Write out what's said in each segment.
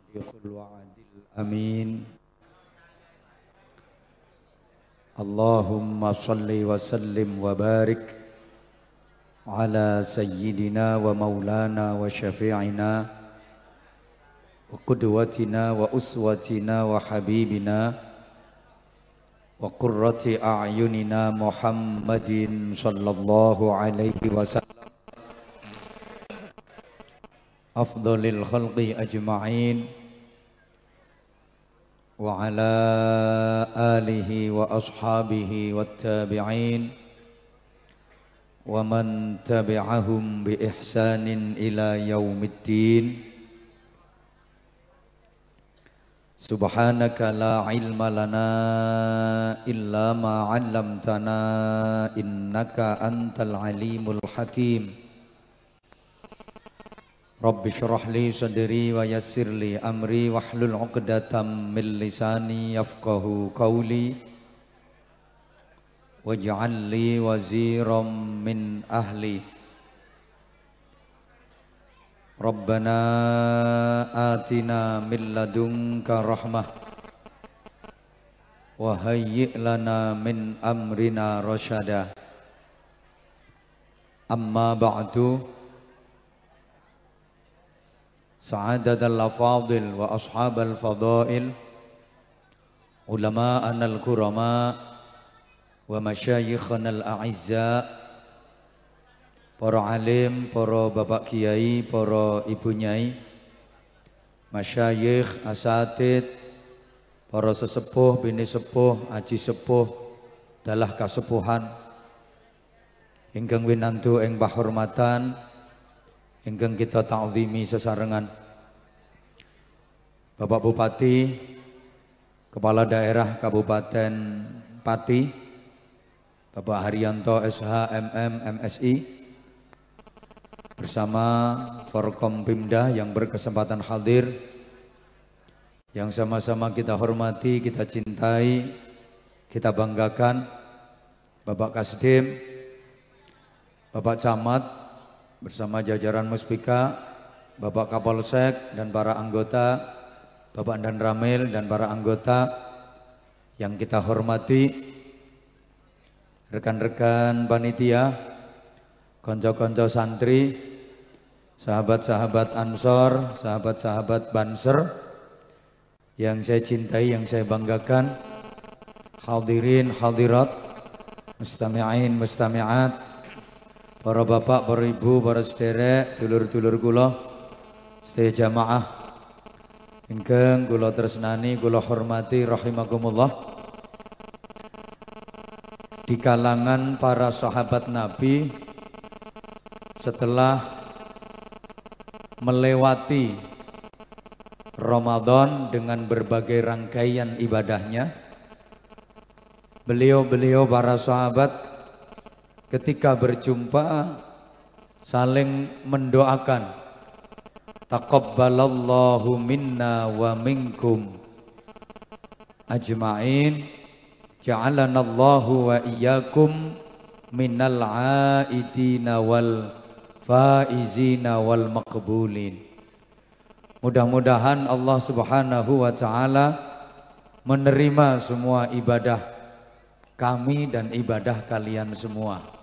الصادق الوعد الأمين. اللهم صل وسلم وبارك على سيدنا ومولانا وشفيعنا وقدوتنا وأسوتنا وحبيبنا وقرة أعيننا محمد صلى الله عليه وسلم. أفضل الخلق أجمعين وعلى آله وأصحابه والتابعين ومن تبعهم بإحسان إلى يوم الدين. سبحانك لا علم لنا إلا ما علمتنا إنك أنت العليم الحكيم. Rabbi syurah li sadri wa yassir li amri wahlul 'uqdatam min lisani yafqahu qawli waj'al li waziran min ahli Rabbana atina min ladunka rahmah wa hayyi' lana min amrina rasyada Amma ba'du سعادة الأفاضل وأصحاب الفضائل علماءنا الكرماء ومشايخنا الأعزاء para alim, para bapak kiai, para ibu nyai, masyayikh, asatid, para sesepuh, bini sepuh, aji sepuh, dalah kasepuhan, ingkang winantu ing bahormatan, ingkang kita ta'zimi sesarengan. Bapak Bupati, Kepala Daerah Kabupaten Pati, Bapak Haryanto SH MM MSI, bersama Forkom Pimda yang berkesempatan hadir, yang sama-sama kita hormati, kita cintai, kita banggakan, Bapak Kasdim, Bapak Camat, bersama jajaran Muspika, Bapak Kapolsek dan para anggota Bapak dan Ramil dan para anggota yang kita hormati, rekan-rekan panitia, konco-konco santri, sahabat-sahabat Ansor, sahabat-sahabat Banser, yang saya cintai, yang saya banggakan, hadirin, hadirat, mustami'in, mustami'at, para bapak, para ibu, para sederek, dulur-dulur kula, sedaya jamaah Ingkang kula tresnani, kula hormati rahimakumullah. Di kalangan para sahabat Nabi setelah melewati Ramadan dengan berbagai rangkaian ibadahnya, beliau-beliau para sahabat ketika berjumpa saling mendoakan. Taqabbalallahu minna wa minkum. Ajma'in ja'alanallahu wa iyyakum minal aidina wal faizina wal maqbulin. Mudah-mudahan Allah Subhanahu wa taala menerima semua ibadah kami dan ibadah kalian semua.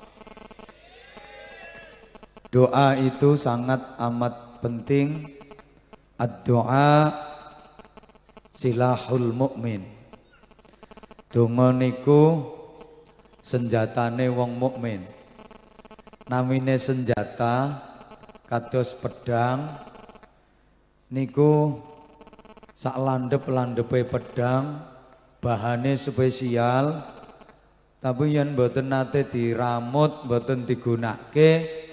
Doa itu sangat amat penting ad-doa silahul mukmin. Donga niku senjatane wong mukmin. Namine senjata kados pedang niku sak landep-landepe pedang bahane spesial tapi yang mboten nate diramut mboten digunakake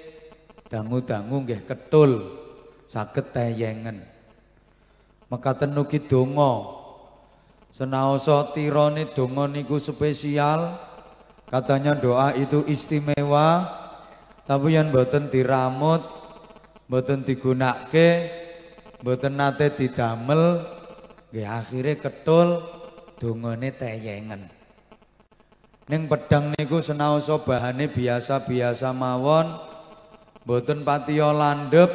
dangu-dangu nggih ketul saged tayangan maka tenuki donga. Senaosa tirane donga niku spesial. Katanya doa itu istimewa. Tapi yang boten diramut boten digunake boten nate didamel nggih akhire ketul dongane tayangan Ning pedang niku senaosa bahane biasa-biasa mawon boten patiya landhep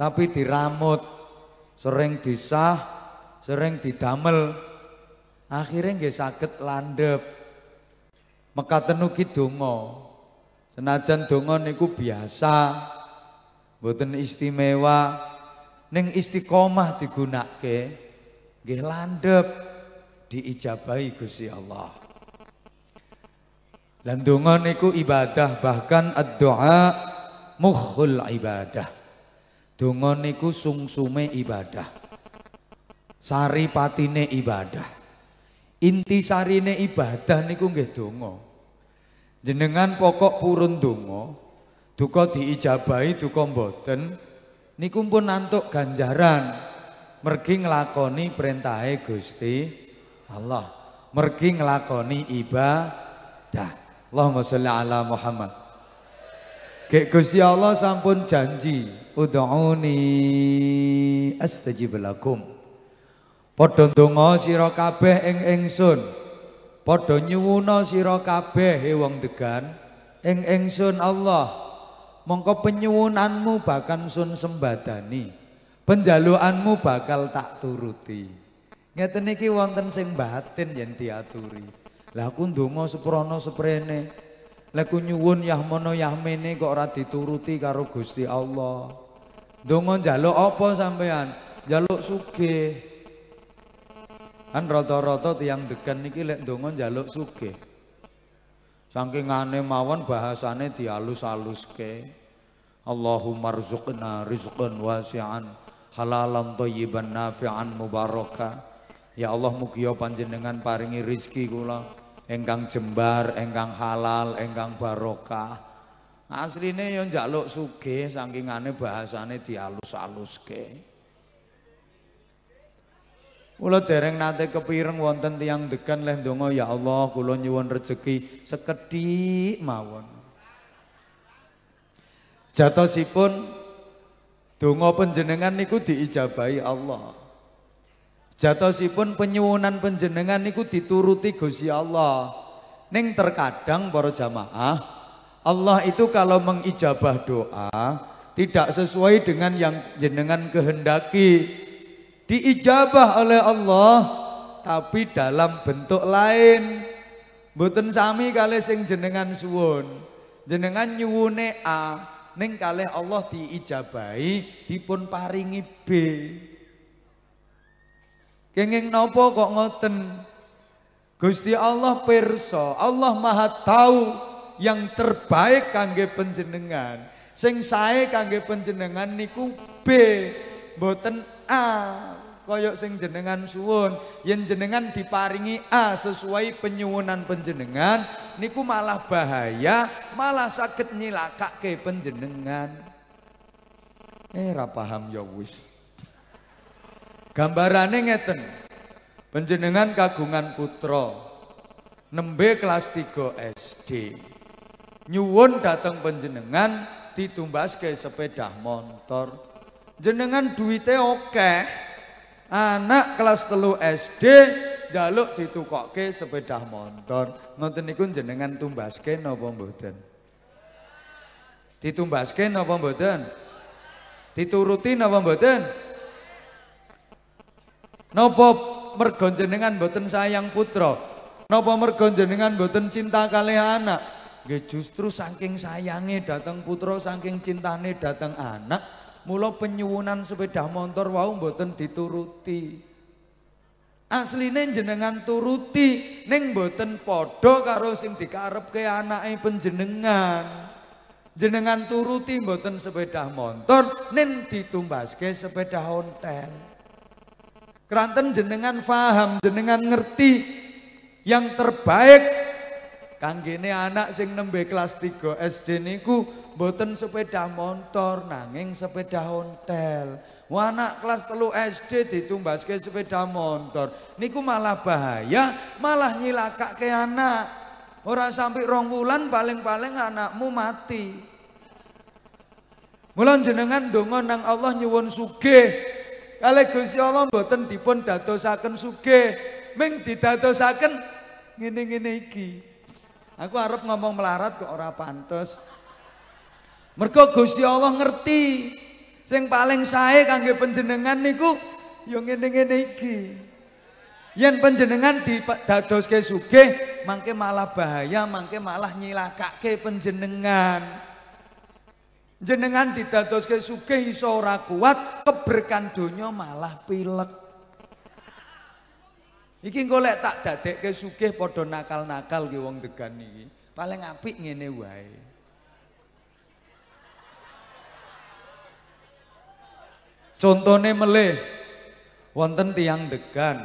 tapi diramut sering disah, sering didamel. Akhirnya nggih saged landep. Mekaten ugi donga. Senajan donga niku biasa, mboten istimewa, ning istiqomah digunakake nggih landep diijabahi Gusti Allah. Lan donga niku ibadah bahkan ad-doa mukhul ibadah. Donga niku sungsume ibadah. Sari patine ibadah. Inti sarine ibadah niku nggih donga. Jenengan pokok purun donga, duka diijabahi duka mboten niku pun nantuk ganjaran. Mergi nglakoni perintahe Gusti Allah. Mergi nglakoni ibadah. Allahumma sholli ala Muhammad. Gek Gusti Allah sampun janji, ud'uni astajib lakum. Padha ndonga sira kabeh ing ingsun. Padha nyuwuna sira kabeh he wong degan ing ingsun Allah. Mongko penyuwunanmu bakal sun sembadani. Penjaluanmu bakal tak turuti. Ngeten iki wonten sing batin yen diaturi. Lah aku ndonga seprono seprene. Lah ku nyuwun yahmono yahmene kok ora dituruti karo Gusti Allah. Ndonga njaluk apa sampean? Njaluk sugih. Kan rata-rata tiyang degan niki lek ndonga njaluk sugih. Ngane mawon bahasane dialus-aluske. Allahumma rzuqna rizqan wasi'an halalan thayyiban nafi'an mubaraka. Ya Allah mugi panjenengan paringi rizki kula engkang jembar, engkang halal, engkang barokah. Asline yo njaluk sugih sakingane bahasane dialus-aluske. Kula dereng nate kepireng wonten tiang degan leh donga ya Allah kula nyuwun rejeki sekedhik mawon. Jatosipun donga panjenengan niku diijabahi Allah. Jatosipun penyuwunan penjenengan niku dituruti Gusti Allah. Ning terkadang para jamaah, Allah itu kalau mengijabah doa tidak sesuai dengan yang jenengan kehendaki. Diijabah oleh Allah tapi dalam bentuk lain. Mboten sami kali sing jenengan suwun. Jenengan nyuwune A, ning kalih Allah diijabahi dipun paringi B. Kenging nopo kok ngoten? Gusti Allah perso, Allah Maha tahu yang terbaik kangge penjenengan. Sing sae kangge penjenengan niku B, boten A. Koyok sing jenengan suwun, yen jenengan diparingi A sesuai penyuwunan penjenengan, niku malah bahaya, malah sakit nyilakake penjenengan. Eh, ra paham ya wis. Gambarane ngeten. Penjenengan kagungan putra nembe kelas 3 SD. Nyuwun dateng penjenengan ditumbaske sepeda motor. Jenengan duite oke. Anak kelas telu SD jaluk ditukokke sepeda motor. Ngoten niku jenengan tumbaske napa mboten? Ditumbaske napa mboten? Dituruti napa mboten? Napa mergo jenengan boten sayang putra? Napa mergo jenengan boten cinta kali anak? Nggih justru saking sayange datang putra, saking cintane datang anak, mula penyuwunan sepeda motor wau boten dituruti. Asline jenengan turuti ning boten padha karo sing dikarepke anake panjenengan. Jenengan turuti boten sepeda motor ning ditumbaske sepeda ontel. Keranten jenengan faham, jenengan ngerti yang terbaik kanggene anak sing nembe kelas 3 SD niku mboten sepeda motor nanging sepeda ontel. Anak kelas telu SD ditumbaske sepeda motor. Niku malah bahaya, malah nyilakake anak. Ora sampai rong wulan paling-paling anakmu mati. Mulan jenengan donga nang Allah nyuwun sugih, Kali Gusti Allah mboten dipun dadosaken sugih, ming didadosaken ngene-ngene iki. Aku arep ngomong melarat kok ora pantes. Mergo Gusti Allah ngerti sing paling sae kangge panjenengan niku ya ngene-ngene iki. Yen panjenengan didadoske sugih, mangke malah bahaya, mangke malah nyilakake panjenengan. Jenengan didadoske sugih iso ora kuat, keberkan donya malah pilek. Iki golek tak dadekke sugih padha nakal-nakal ki wong degan iki. Paling apik ngene wae. Contone melih wonten tiang degan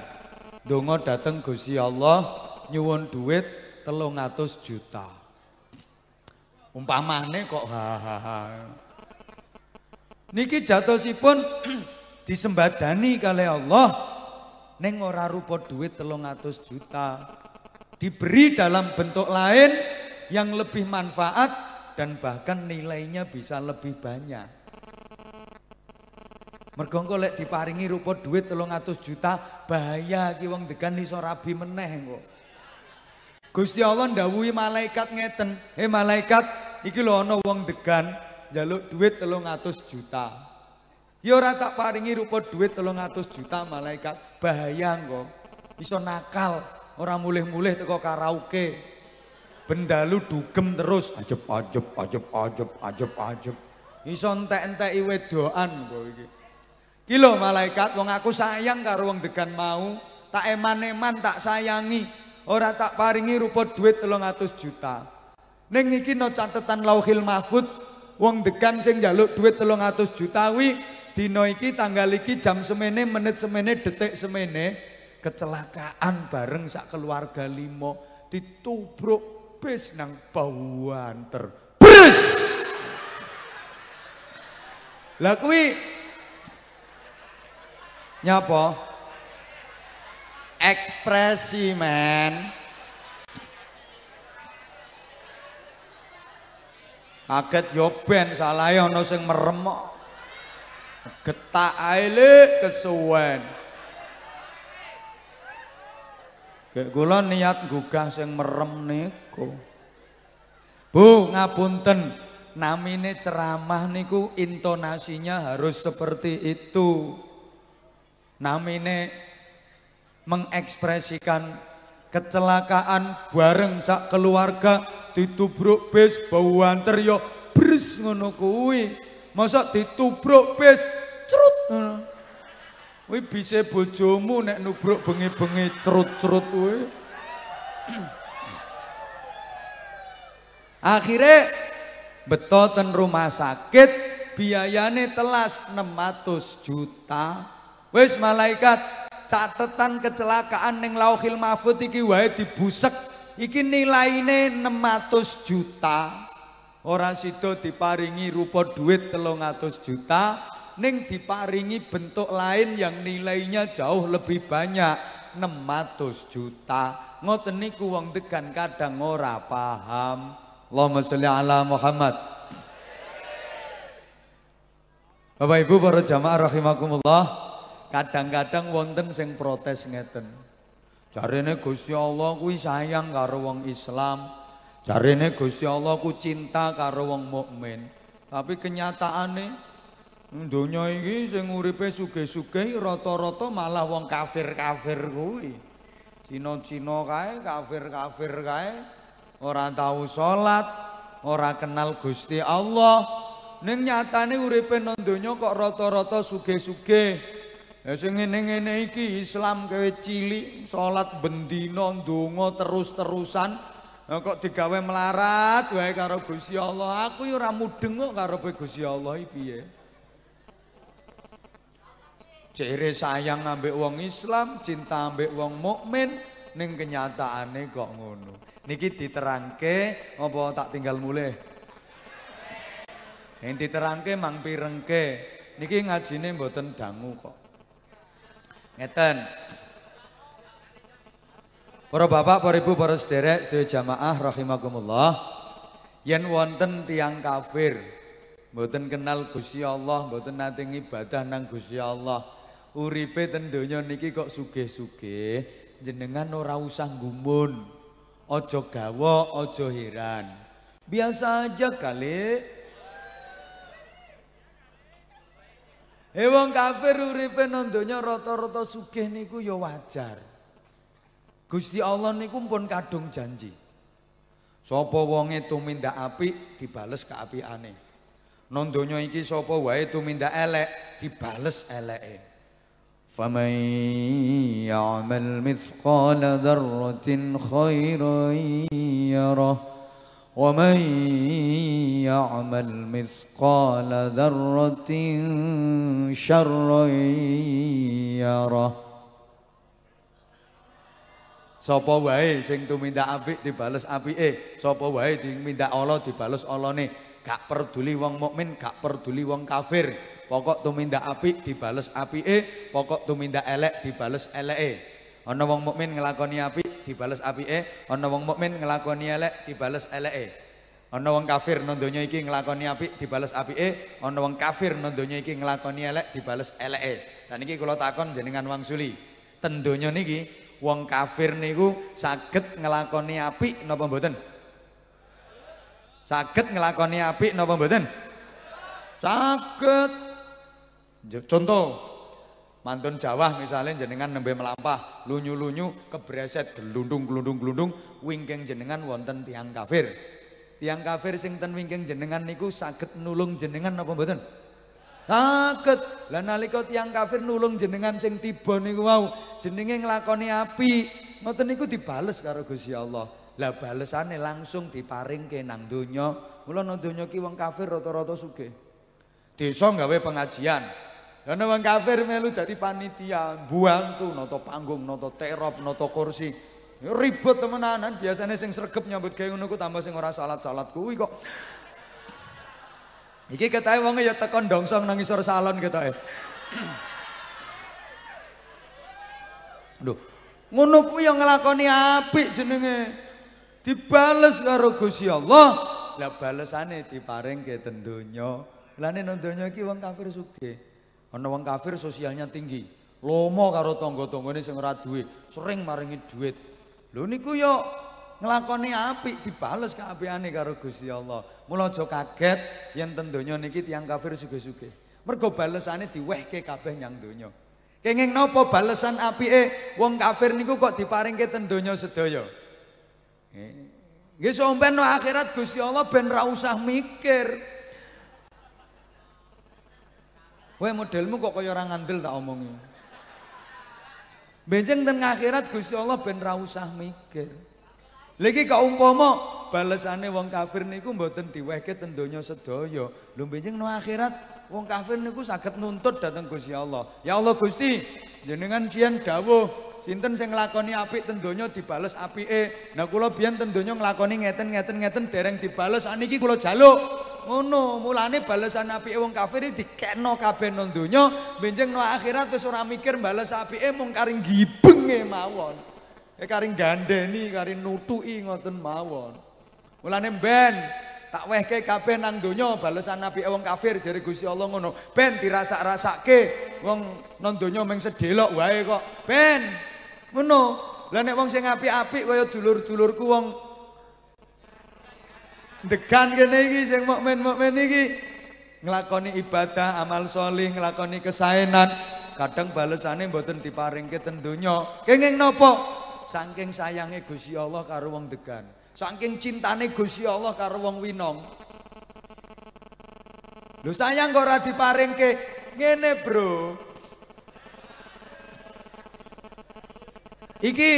donga dateng Gusti Allah nyuwun duit 300 juta. Umpamane kok hahaha. Niki jatosipun disembadani kali Allah neng ora rupa duit 300 juta. Diberi dalam bentuk lain yang lebih manfaat dan bahkan nilainya bisa lebih banyak. Mergo engko lek diparingi rupa duit 300 juta, bahaya ki wong degan iso rabi meneh. Gusti Allah ndawuhi malaikat ngeten, "Eh malaikat, iki lho ana wong degan njaluk duit 300 juta." Ya ora tak paringi rupa duit 300 juta malaikat, bahaya kok. Iso nakal, ora mulih-mulih teko karaoke. Bendalu dugem terus, ajep ajep ajep ajep ajep ajep. Iso entek-enteki wedoan kok iki. Kilo malaikat wong aku sayang karo wong degan mau, tak eman-eman tak sayangi, ora tak paringi rupa duit 300 juta. Ning iki no catetan Lauhil Mahfud, wong degan sing njaluk duit 300 juta wi dina iki tanggal iki jam semene menit semene detik semene kecelakaan bareng sak keluarga limo ditubruk bis nang Bawanter. Bres! Lah kuwi Nyapa? Ekspresi men. Kaget yo ben salahe ana sing merem. Getak ae kesuwen. Kayak kula niat gugah sing merem niku. Bu, ngapunten. Namine ceramah niku intonasinya harus seperti itu namine mengekspresikan kecelakaan bareng sak keluarga ditubruk bis bau anter yo bres ngono kuwi. Masa ditubruk bis cerut ngono. Kuwi bisa bojomu nek nubruk bengi-bengi cerut-cerut kuwi. Akhirnya beto ten rumah sakit biayane telas 600 juta. Wis malaikat catatan kecelakaan ning Lauhil Mahfud iki wae dibusek. Iki nilaine 600 juta. Ora sida diparingi rupa duit 300 juta, ning diparingi bentuk lain yang nilainya jauh lebih banyak 600 juta. Ngoten niku wong degan kadang ora paham. Allahumma sholli ala Muhammad. Bapak Ibu para jamaah rahimakumullah. Kadang-kadang wonten sing protes ngeten. Jarene Gusti Allah kuwi sayang karo wong Islam. Jarene Gusti Allah ku cinta karo wong mukmin. Tapi kenyataane donya iki sing uripe sugih-sugih rata-rata malah wong kafir-kafir kuwi. Cina-cina kae, kafir-kafir kae, ora tahu salat, ora kenal Gusti Allah. Ning nyatane uripe nang donya kok rata-rata sugih-sugih. Ya sing ngene-ngene iki Islam kowe cilik, salat bendina, ndonga terus-terusan. Nah, kok digawe melarat wae karo Gusti Allah. Aku ya ora mudeng kok karo Gusti Allah piye. Cere sayang ambek wong Islam, cinta ambek wong mukmin, ning kenyataane kok ngono. Niki diterangke apa tak tinggal mulai? Yang diterangke mang pirengke. Niki ngajine mboten dangu kok. Ngeten. Para bapak, para ibu, para sederek, sedaya jamaah rahimakumullah. Yen wonten tiang kafir, mboten kenal Gusti Allah, mboten nate ibadah nang Gusti Allah. Uripe ten donya niki kok sugih-sugih, jenengan ora usah gumun. Aja gawa, aja heran. Biasa aja kali Eh wong kafir uripe nang donya rata-rata sugih niku ya wajar. Gusti Allah niku pun kadung janji. Sapa wonge tumindak apik dibales keapiane. Nang donya iki sapa wae tumindak elek dibales eleke. فمن يعمل مثقال ذرة خيرا يره ومن يعمل مثقال ذرة شرا يره Sapa wae sing tumindak apik dibales apike, sapa wae dimindak Allah dibales Allahne. Gak peduli wong mukmin, gak peduli wong kafir. Pokok tumindak apik dibales apike, pokok tumindak elek dibales eleke. Ana wong mukmin nglakoni apik dibales apike, ana wong mukmin nglakoni elek dibales eleke. Ana wong kafir nang donya iki nglakoni apik dibales apike, ana wong kafir nang donya iki nglakoni elek dibales eleke. Saniki kula takon jenengan wangsuli. Ten donya niki wong kafir niku saged ngelakoni apik napa mboten? Saged ngelakoni apik napa mboten? Saged. Contoh mantun Jawa misalnya jenengan nembe melampah lunyu-lunyu kebreset gelundung-gelundung-gelundung wingking jenengan wonten tiang kafir. Tiang kafir sing ten wingking jenengan niku saged nulung jenengan napa mboten? Saged. Lah nalika tiyang kafir nulung jenengan sing tiba niku wau, jenenge nglakoni api, ngoten niku dibales karo Gusti Allah. Lah balesane langsung diparingke nang donya. Mula nang donya ki wong kafir rata-rata sugih. Desa gawe pengajian. Ana wong kafir melu dadi panitia, buang tuh nata panggung, nata terop, nata kursi. Ribet temenanan, biasanya sing sregep nyambut gawe ngono ku tambah sing ora salat-salat kuwi kok Iki ketahe wonge ya tekan dongsong nang isor salon ketahe. Lho, ngono kuwi yang nglakoni apik jenenge. Dibales karo Gusti Allah. Lah balesane diparingke ten donya. Lane nang donya iki wong kafir sugih. Ana wong kafir sosialnya tinggi. Lomo karo tangga-tanggane sing ora duwe, sering maringi duit. Lho niku yo nglakoni apik dibales keapiane karo Gusti Allah. Mula aja kaget yen ten donya niki tiyang kafir sugih-sugih. Mergo balesane diwehke kabeh nyang donya. Kenging napa balesan apike wong kafir niku kok diparingke ten donya sedaya? Nggih sampeyan no akhirat Gusti Allah ben ra usah mikir. Kowe modelmu kok kaya ora ngandel tak omongi. Benjing ten akhirat Gusti Allah ben ra usah mikir. Lagi kaumpama balesane wong kafir niku mboten diwehke ten donya sedaya. Lho benjing no akhirat wong kafir niku saged nuntut dateng Gusti Allah. Ya Allah Gusti, jenengan sian dawuh sinten sing nglakoni apik ten donya dibales apike. Nah kula biyen ten donya nglakoni ngeten-ngeten ngeten dereng dibales aniki kula jaluk. Ngono, mulane balesan apike wong kafir dikekno kabeh nang donya, benjing no akhirat wis ora mikir bales apike mung karing gibenge mawon. Eh karing gandeni, karing nutuki ngoten mawon. Mulane ben tak wehke kabeh nang donya balesan nabi wong kafir jare Gusti Allah ngono. Ben dirasak-rasake wong nang donya mung sedelok wae kok. Ben ngono. Lah nek wong sing apik-apik kaya dulur-dulurku wong degan kene iki sing mukmin-mukmin iki nglakoni ibadah, amal solih, nglakoni kesaenan, kadang balesane mboten diparingke ten donya. Kenging napa? Saking sayangnya Gusti Allah karo wong degan. Saking cintane Gusti Allah karo wong winong. Lho sayang kok ora diparingke ngene, Bro. Iki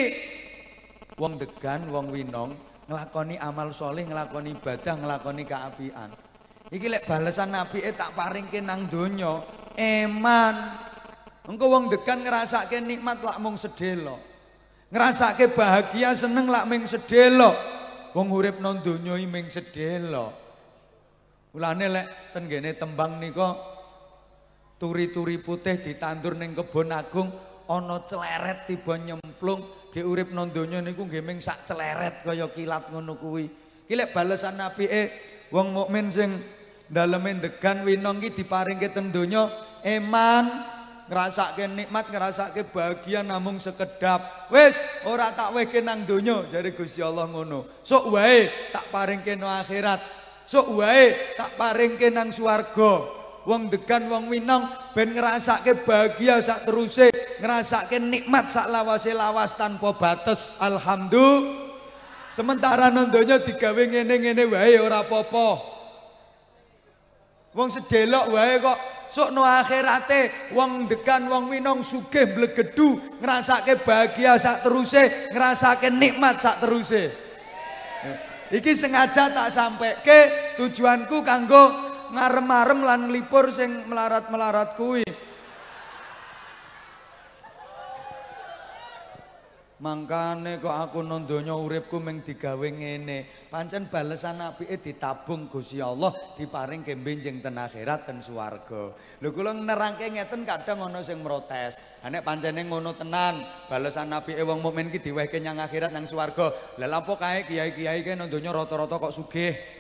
wong degan, wong winong nglakoni amal soleh, nglakoni ibadah, nglakoni keapian. Iki lek balesan apike tak paringke nang donya, eman. Engko wong degan ngrasake nikmat lak mung sedelo. Ngrasake bahagia seneng lak ming sedelo. Wong urip nang donya ming sedelo. Mulane lek ten gene tembang nika turi-turi putih ditandur ning kebon agung ana celeret tiba nyemplung ge urip nang donya niku nggih ming sak celeret kaya kilat ngono kuwi. Ki lek balesan apike wong mukmin sing daleme degan winong ki diparingke ten donya eman ngrasake nikmat, ngrasake bahagia namung sekedap. Wis, ora tak wehke nang donya, jare Gusti Allah ngono. Sok wae tak paringke nang akhirat. Sok wae tak paringke nang swarga. Wong degan wong winong ben ngrasake bahagia sak teruse ngrasake nikmat sak lawase lawas tanpa batas. Alhamdulillah. Sementara nondonya digawe ngene-ngene wae ora apa-apa. Wong sedelok wae kok. Sok no akhirate wong degan wong winong sugih blegedu ngrasake bahagia sak teruse ngrasake nikmat sak teruse. Iki sengaja tak sampai ke tujuanku kanggo ngarem-arem lan nglipur sing melarat-melarat kuwi. Mangkane kok aku nang donya uripku mung digawe ngene. Pancen balesan apike ditabung Gusti Allah, diparingke benjing ten akhirat ten swarga. Lho kula nerangke ngeten kadang ana sing protes. Ha nek pancene ngono tenan, balesan apike wong mukmin ki diwehke nyang akhirat nang swarga. Lah lapo kae kiai-kiai ke nang donya rata-rata kok sugih?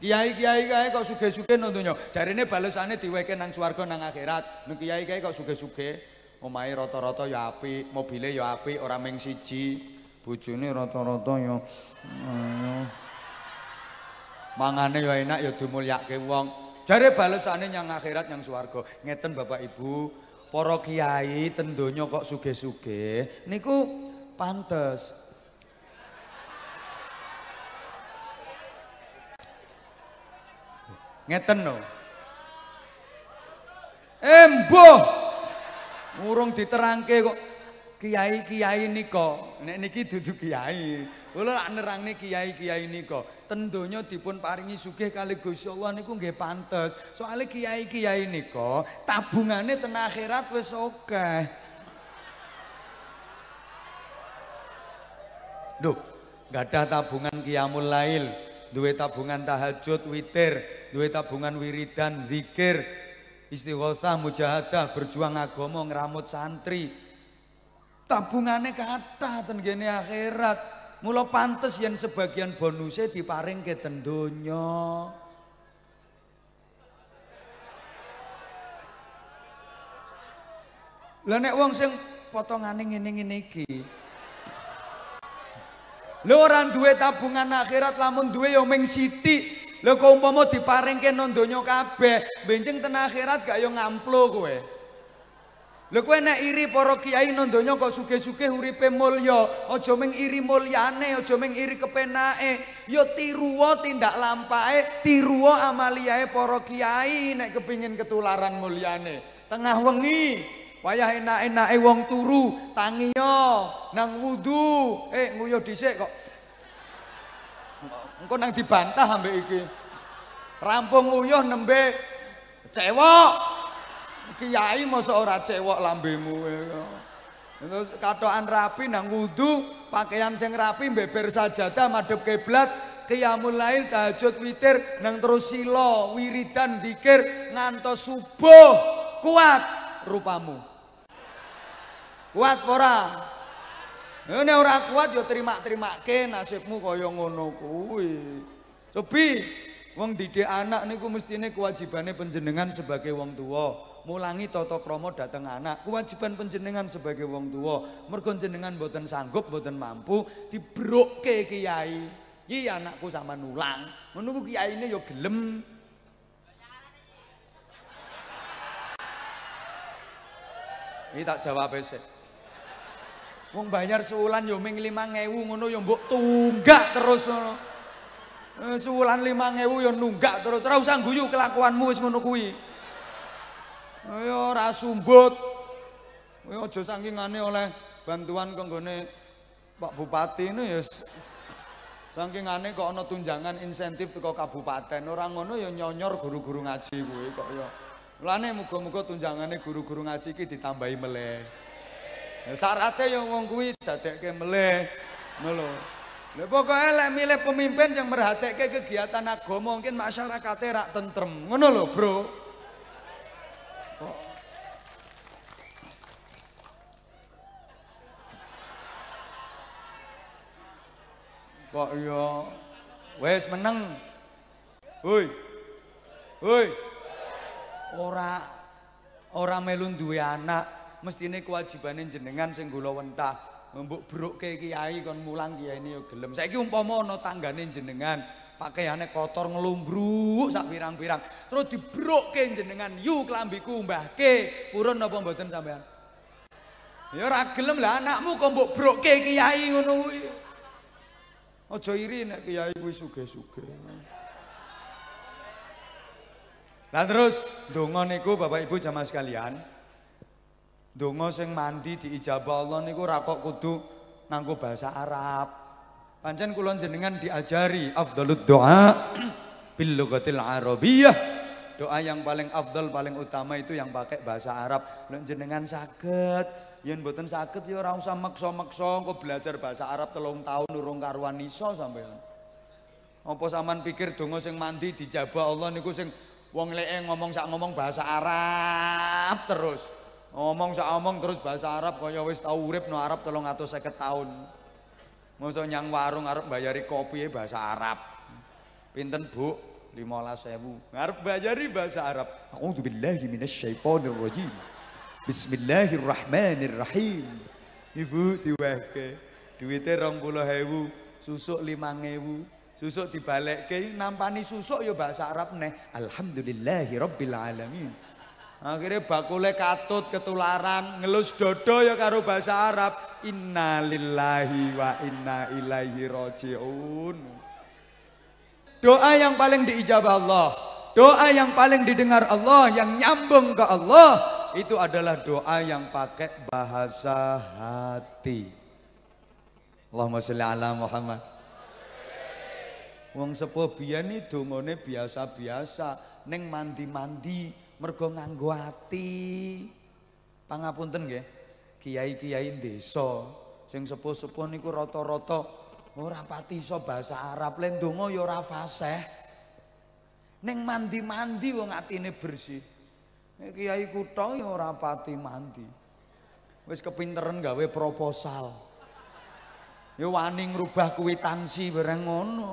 Kiai-kiai kae kok sugih-sugih nang donya. Jarine balesane diwehke nang swarga nang akhirat. Nek kiai kae kok sugih-sugih? omahe rata-rata ya apik, mobile ya apik, ora mung siji. Bojone rata-rata ya mangane ya enak ya dumulyake wong. Jare balesane nyang akhirat nyang swarga. Ngeten Bapak Ibu, para kiai ten donya kok sugih-sugih niku pantes. Ngeten no. Embuh. Urung diterangke kok kiai-kiai nika. Nek niki dudu kiai. Kula lak nerangne kiai-kiai nika. Ten donya dipun paringi sugih kali Gusti Allah niku nggih pantes. Soale kiai-kiai nika tabungane ten akhirat wis akeh. Duh, gadah tabungan qiyamul lail, duwe tabungan tahajud, witir, duwe tabungan wiridan, zikir, istighosah mujahadah berjuang agama ngeramut santri. Tabungannya kata ten gene akhirat. Mula pantes yang sebagian bonusnya diparing ke tendonya lah nek wong sing potongane ngene-ngene iki. Lho ora duwe tabungan akhirat lamun duwe yo ming Lho kok umpama diparingke nang donya kabeh, benjing ten akhirat gak yo ngamplo kowe. Lho kowe nek iri para kiai nang donya kok sugih-sugih uripe mulya, aja ming iri mulyane, aja ming iri kepenake, yo tiruwa tindak lampahe, tiruwa amaliae para kiai nek kepingin ketularan mulyane. Tengah wengi wayah enak-enake wong turu, tangi yo nang wudu, eh nguyuh dhisik kok Engko nang dibantah ambek iki. Rampung uyuh nembe cewek. Kiai masa ora cewek lambemu. Terus katokan rapi nang wudu, pakaian sing rapi beber sajadah madhep kiblat, qiyamul lail, tahajud witir nang terus sila, wiridan, dikir ngantos subuh. Kuat rupamu. Kuat ora? Ini orang kuat yo terima-terimake nasibmu kaya ngono kuwi. Cobi wong didik anak niku mestine kewajibane panjenengan sebagai wong tua. Mulangi tata krama dateng anak. Kewajiban panjenengan sebagai wong tua. Mergo jenengan mboten sanggup, mboten mampu dibrokke kiai. Iya anakku sama nulang. Ngono ku kiyaine yo gelem. Ini tak jawab sih. Wong bayar sewulan yo ming 5000 ngono yo mbok tunggak terus ngono. Eh, sewulan 5000 yo nunggak terus. Ora usah guyu kelakuanmu wis ngono kuwi. Ayo ora sumbut. Kowe aja sangkingane oleh bantuan kanggone Pak Bupati ini ya sangkingane kok ana tunjangan insentif teko kabupaten. Ora ngono ya nyonyor guru-guru ngaji kuwi kok ya. Mulane muga-muga tunjangane guru-guru ngaji iki ditambahi meleh. Ya syaratnya yang wong kuwi dadekke meleh. Ngono. Lha pokoke lek milih pemimpin yang merhatike kegiatan agama mungkin masyarakatnya rak tentrem. Ngono lho, Bro. Kok Kok ya wis meneng. Woi. Woi. Ora ora melu duwe anak mestine kewajibane jenengan sing kula wentah mbok brokke kiai kon mulang kiai yo gelem saiki umpama ana tanggane jenengan pakaiannya kotor ngelumbruk sak pirang-pirang. Terus dibrokke jenengan yu klambiku mbahke. Purun napa mboten sampean? Ya ora lah anakmu kok mbok brokke kiai ngono kuwi. Aja iri nek kiai kuwi sugih-sugih. Lah terus donga niku Bapak Ibu jamaah sekalian. Donga sing mandi diijabah Allah niku ora kok kudu nganggo bahasa Arab. Pancen kula jenengan diajari afdhalud doa bil lughatil. Doa yang paling afdal paling utama itu yang pakai bahasa Arab. Lek jenengan saged yen mboten saged ya ora usah maksa-maksa kok belajar bahasa Arab telung tahun urung karuan iso sampean. Apa sampean pikir donga sing mandi dijabah Allah niku sing Wong leke ngomong sak ngomong bahasa Arab terus. Ngomong sak ngomong terus bahasa Arab kaya wis tau urip no Arab 350 tahun. Mosok nyang warung arep bayari kopi bahasa Arab. Pinten, Bu? 15.000. Arep bayari bahasa Arab. A'udzu billahi minasyaitonir rajim. Bismillahirrahmanirrahim. Ibu diwehke. Duite 20.000, susuk 5.000. Susuk dibalekke nampani susuk ya bahasa Arab neh. Alhamdulillahi rabbil alamin. Akhirnya bakule katut ketularan, ngelus dodo ya karo bahasa Arab. Innalillahi wa inna ilaihi rajiun. Doa yang paling diijabah Allah, doa yang paling didengar Allah, yang nyambung ke Allah, itu adalah doa yang pakai bahasa hati. Allahumma sholli ala Muhammad. Wong sepuh biyen iki dongane biasa-biasa, ning mandi-mandi mergo nganggo ati. Pangapunten nggih. Kiai-kiai desa sing sepuh-sepuh niku rata-rata ora pati iso bahasa Arab, len donga ya ora fasih. Ning mandi-mandi wong atine bersih. Kiai kutha ya ora pati mandi. Wis kepinteren gawe proposal. Ya wani ngrubah kuitansi bareng ngono.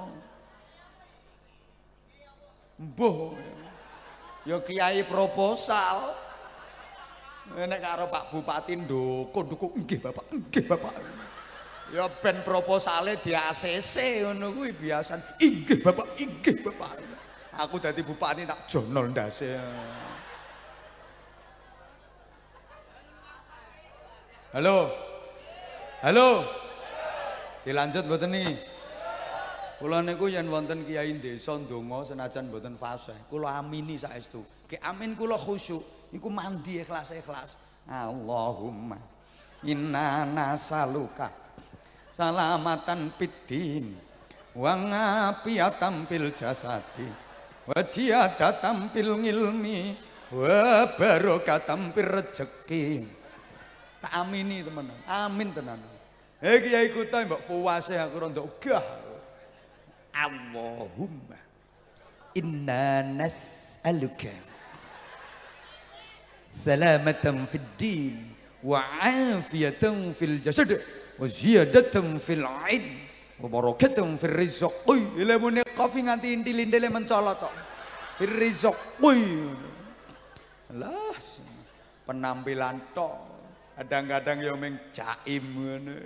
Mbuh. Ya kiai proposal. Nek karo Pak Bupati ndukun ndukun nggih Bapak, nggih Bapak. Ya ben proposale di ACC ngono kuwi biasa. Inggih Bapak, inggih Bapak. Aku dadi bupati tak jonol ndase. Halo. Halo. Dilanjut mboten nih? Kula niku yen wonten kiai desa ndonga senajan mboten fasih, kula amini saestu. Ki amin kula khusyuk, iku mandi ikhlas-ikhlas. Allahumma inna nasaluka salamatan fiddin wa ngafiyatan fil jasadi wa ziyadatan fil ilmi wa barokatan fil rezeki. Tak amini teman, amin tenan. Eh kiai kutai mbok fuwase aku rondo gah. Allahumma inna nas'aluka salamatan fid din wa afiyatan fil jasad wa ziyadatan fil ilm wa barakatan fil rizqi ila mune qafi nganti intil-intile mencolot tok fil rizqi lah penampilan tok. Kadang-kadang yo meng jaim ngono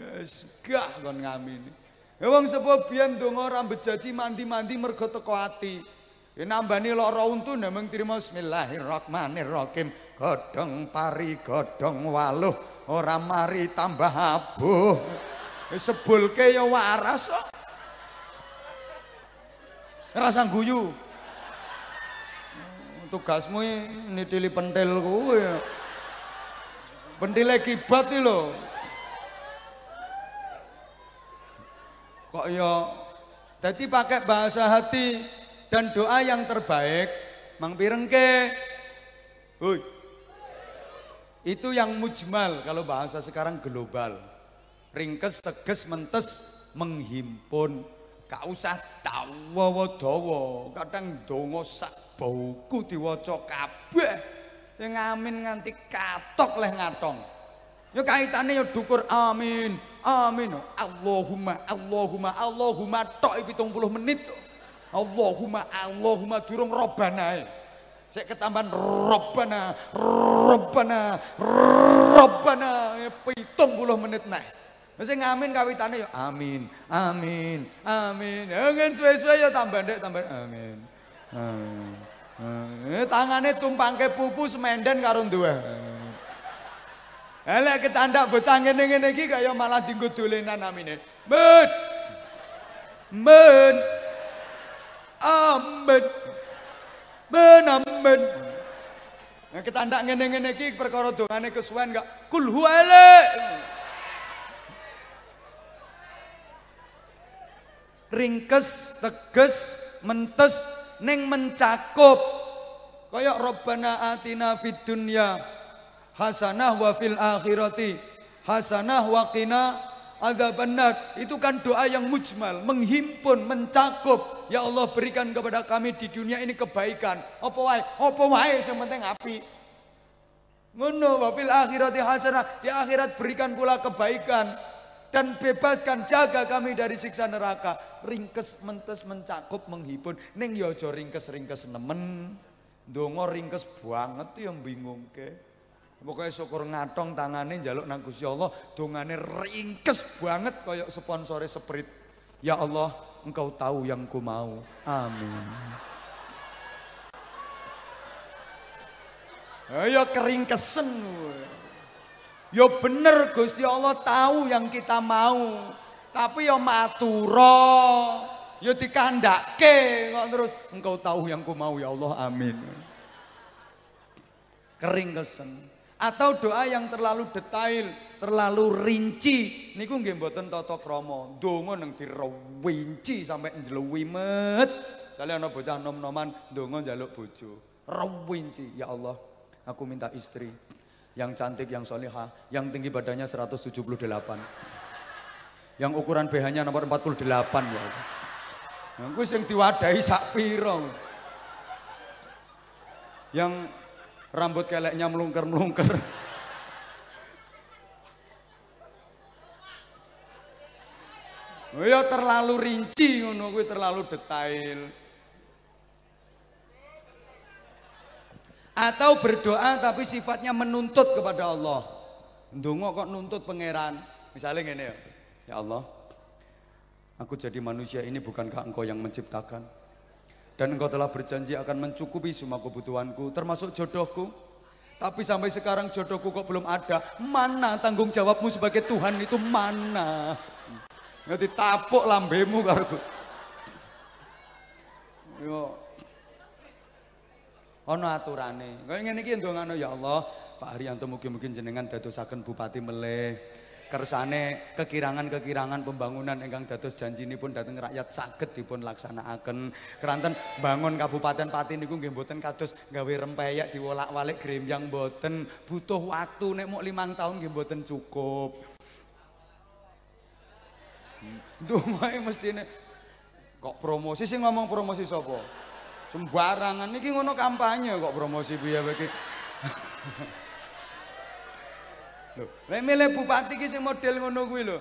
gah kon ngamini Ya wong sepuh biyen donga rambut jaji mandi-mandi mergo teko ati. Ya nambani lara untu nemeng trimo bismillahirrahmanirrahim. Godhong pari godhong waluh ora mari tambah abuh. Ya sebulke ya waras kok. Rasa guyu. Tugasmu nitili pentil kuwi. Pentile kibat iki lho. Kok ya? Jadi pakai bahasa hati dan doa yang terbaik mang pirengke Hui. itu yang mujmal kalau bahasa sekarang global. Ringkes teges mentes menghimpun. Gak usah dawa dawa. Kadang dongo sak bauku diwaca kabeh. Yang amin nganti katok leh ngatong ya kaitannya ya dukur amin Amin. Allahumma Allahumma Allahumma tok 70 menit. Allahumma Allahumma durung robana. Saya ketambahan robana, robana, robana 70 menit nah. Sing ngamin kawitane ya amin, amin, amin. Ngen suwe-suwe ya tambah ndek tambah amin. Amin. amin. Tangane tumpangke pupu semenden karo duwe. Elek kecandak bocah ngene-ngene iki kaya malah dienggo dolenan amine. Ben. Ben. Amen. Ben amen. Nah, kecandak ngene-ngene iki perkara dongane kesuwen gak kul huwale. ringkes teges mentes ning mencakup kaya robbana atina fid dunya hasanah wa fil akhirati. Hasanah wa qina adzabannar itu kan doa yang mujmal menghimpun mencakup. Ya Allah berikan kepada kami di dunia ini kebaikan. Apa wae? Apa wae sing penting api? Ngono wa fil akhirati hasanah. Di akhirat berikan pula kebaikan. Dan bebaskan jaga kami dari siksa neraka. Ringkes mentes mencakup menghibur neng ya ringkes ringkes nemen. Dongo ringkes banget yang bingung ke pokoknya syukur ngatong tangannya jaluk nang Gusti Allah dongane ringkes banget kayak sponsore seprit ya Allah engkau tahu yang ku mau amin ayo keringkesen Ya bener Gusti Allah tahu yang kita mau. Tapi ya maturo. Ya dikandake kok terus engkau tahu yang ku mau ya Allah amin. Kering kesen. Atau doa yang terlalu detail, terlalu rinci. Niku nggih mboten tata krama. Donga nang dirawinci sampai njluwimet. Jale ana bocah nom-noman donga njaluk bojo. Rawinci, ya Allah, aku minta istri yang cantik, yang solehah, yang tinggi badannya 178. Yang ukuran BH-nya nomor 48 ya. Yang gue yang diwadahi sak piro. Yang rambut keleknya melungker-melungker. Ya terlalu rinci ngono gue terlalu detail. Atau berdoa tapi sifatnya menuntut kepada Allah. Ndonga kok nuntut pangeran. Misalnya gini ya. Ya Allah, aku jadi manusia ini bukankah engkau yang menciptakan? Dan engkau telah berjanji akan mencukupi semua kebutuhanku, termasuk jodohku. Tapi sampai sekarang jodohku kok belum ada. Mana tanggung jawabmu sebagai Tuhan itu mana? Nggak ditapuk lambemu karo. Yo, ana aturane. Kaya ngene iki ndongano ya Allah, Pak Haryanto mugi-mugi jenengan dadosaken bupati meleh. Kersane kekirangan-kekirangan pembangunan ingkang dados janjinipun dhateng rakyat saged dipun laksanakaken. Keranten bangun Kabupaten Pati niku nggih mboten kados gawe rempeyek diwolak-walik grembyang mboten. Butuh waktu nek mok limang tahun nggih mboten cukup. Dumae mestine kok promosi sih ngomong promosi sapa? Sembarangan niki ngono kampanye kok promosi piye iki. Lho, lek milih bupati ki sing model ngono kuwi lho.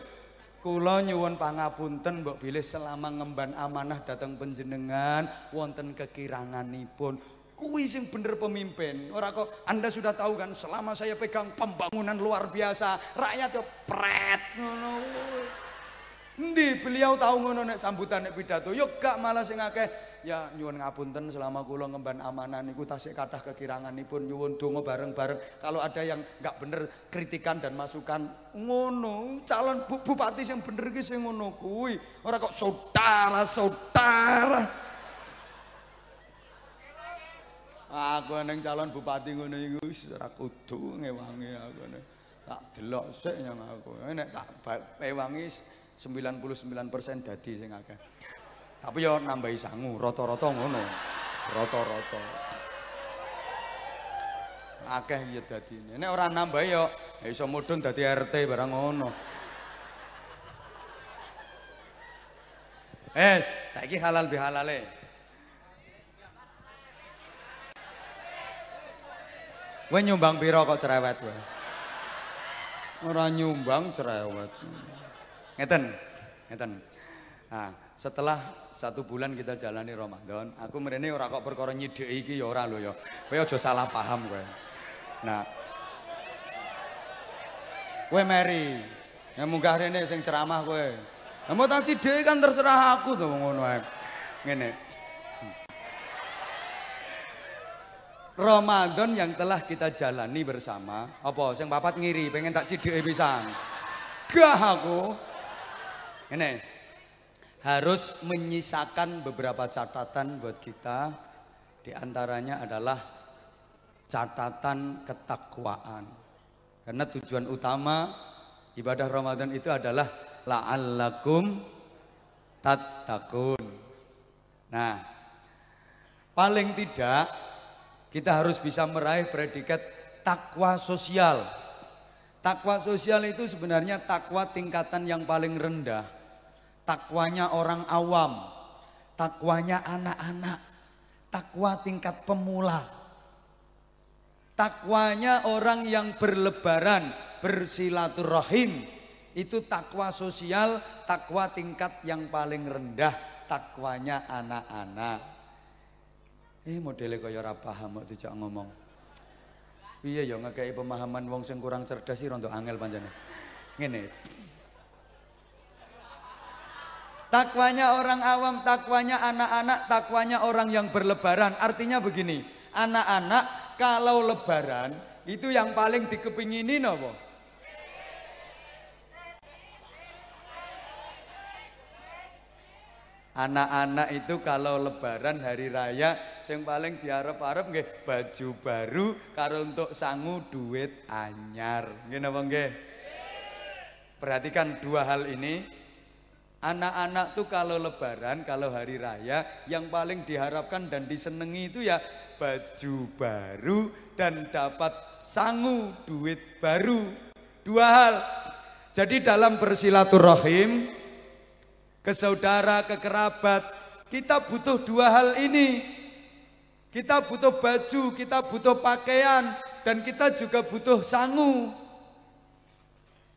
Kula nyuwun pangapunten mbok bilih selama ngemban amanah datang penjenengan wonten kekiranganipun. Kuwi sing bener pemimpin. Ora kok Anda sudah tahu kan selama saya pegang pembangunan luar biasa, rakyat yo pret ngono. Endi beliau tahu ngono nek sambutan nek pidato? Yo gak malah sing akeh ya nyuwun ngapunten selama kula ngemban amanah niku tasik kathah kekiranganipun nyuwun donga bareng-bareng. Kalau ada yang gak bener kritikan dan masukan ngono. Calon bu bupati sing bener ki sing ngono kuwi. Ora kok saudara-saudara. Aku neng calon bupati ngono iku ora kudu ngewangi aku nek tak delok sik yang aku. Nek tak ewangi 99% dadi sing akeh. Tapi ya nambahi sangu, rata-rata ngono. Rata-rata. Akeh ya dadi. Nek ora nambahi ya iso mudhun dadi RT barang ngono. Eh, saiki halal bihalale. Kowe nyumbang pira kok cerewet kowe? Ora nyumbang cerewet. Ngeten, ngeten. Nah, setelah satu bulan kita jalani Ramadan, aku merene ora kok perkara nyidheki iki ya ora lho ya. Kowe aja salah paham kowe. Nah, kowe meri Ya munggah rene sing ceramah kowe. Lah mau tak kan terserah aku to ngono ae. Ngene. Ramadan yang telah kita jalani bersama, apa sing papat ngiri pengen tak cidike pisan. Gah aku. Ini harus menyisakan beberapa catatan buat kita. Di antaranya adalah catatan ketakwaan. Karena tujuan utama ibadah Ramadan itu adalah la'allakum tattaqun. Nah, paling tidak kita harus bisa meraih predikat takwa sosial. Takwa sosial itu sebenarnya takwa tingkatan yang paling rendah. Takwanya orang awam, takwanya anak-anak, takwa tingkat pemula. Takwanya orang yang berlebaran, bersilaturahim. Itu takwa sosial, takwa tingkat yang paling rendah, takwanya anak-anak. Eh modelnya kaya ora paham kok dijak ngomong. Piye ya ngekeki pemahaman wong sing kurang cerdas sih rontok angel pancene. Ngene. Takwanya orang awam, takwanya anak-anak, takwanya orang yang berlebaran. Artinya begini, anak-anak kalau lebaran itu yang paling dikepingini nopo? Anak-anak itu kalau lebaran hari raya yang paling diarep-arep nggih baju baru karo untuk sangu duit anyar. Nggih napa? Perhatikan dua hal ini. Anak-anak tuh kalau lebaran, kalau hari raya yang paling diharapkan dan disenangi itu ya baju baru dan dapat sangu duit baru. Dua hal. Jadi dalam bersilaturahim ke saudara, ke kerabat. Kita butuh dua hal ini. Kita butuh baju, kita butuh pakaian, dan kita juga butuh sangu.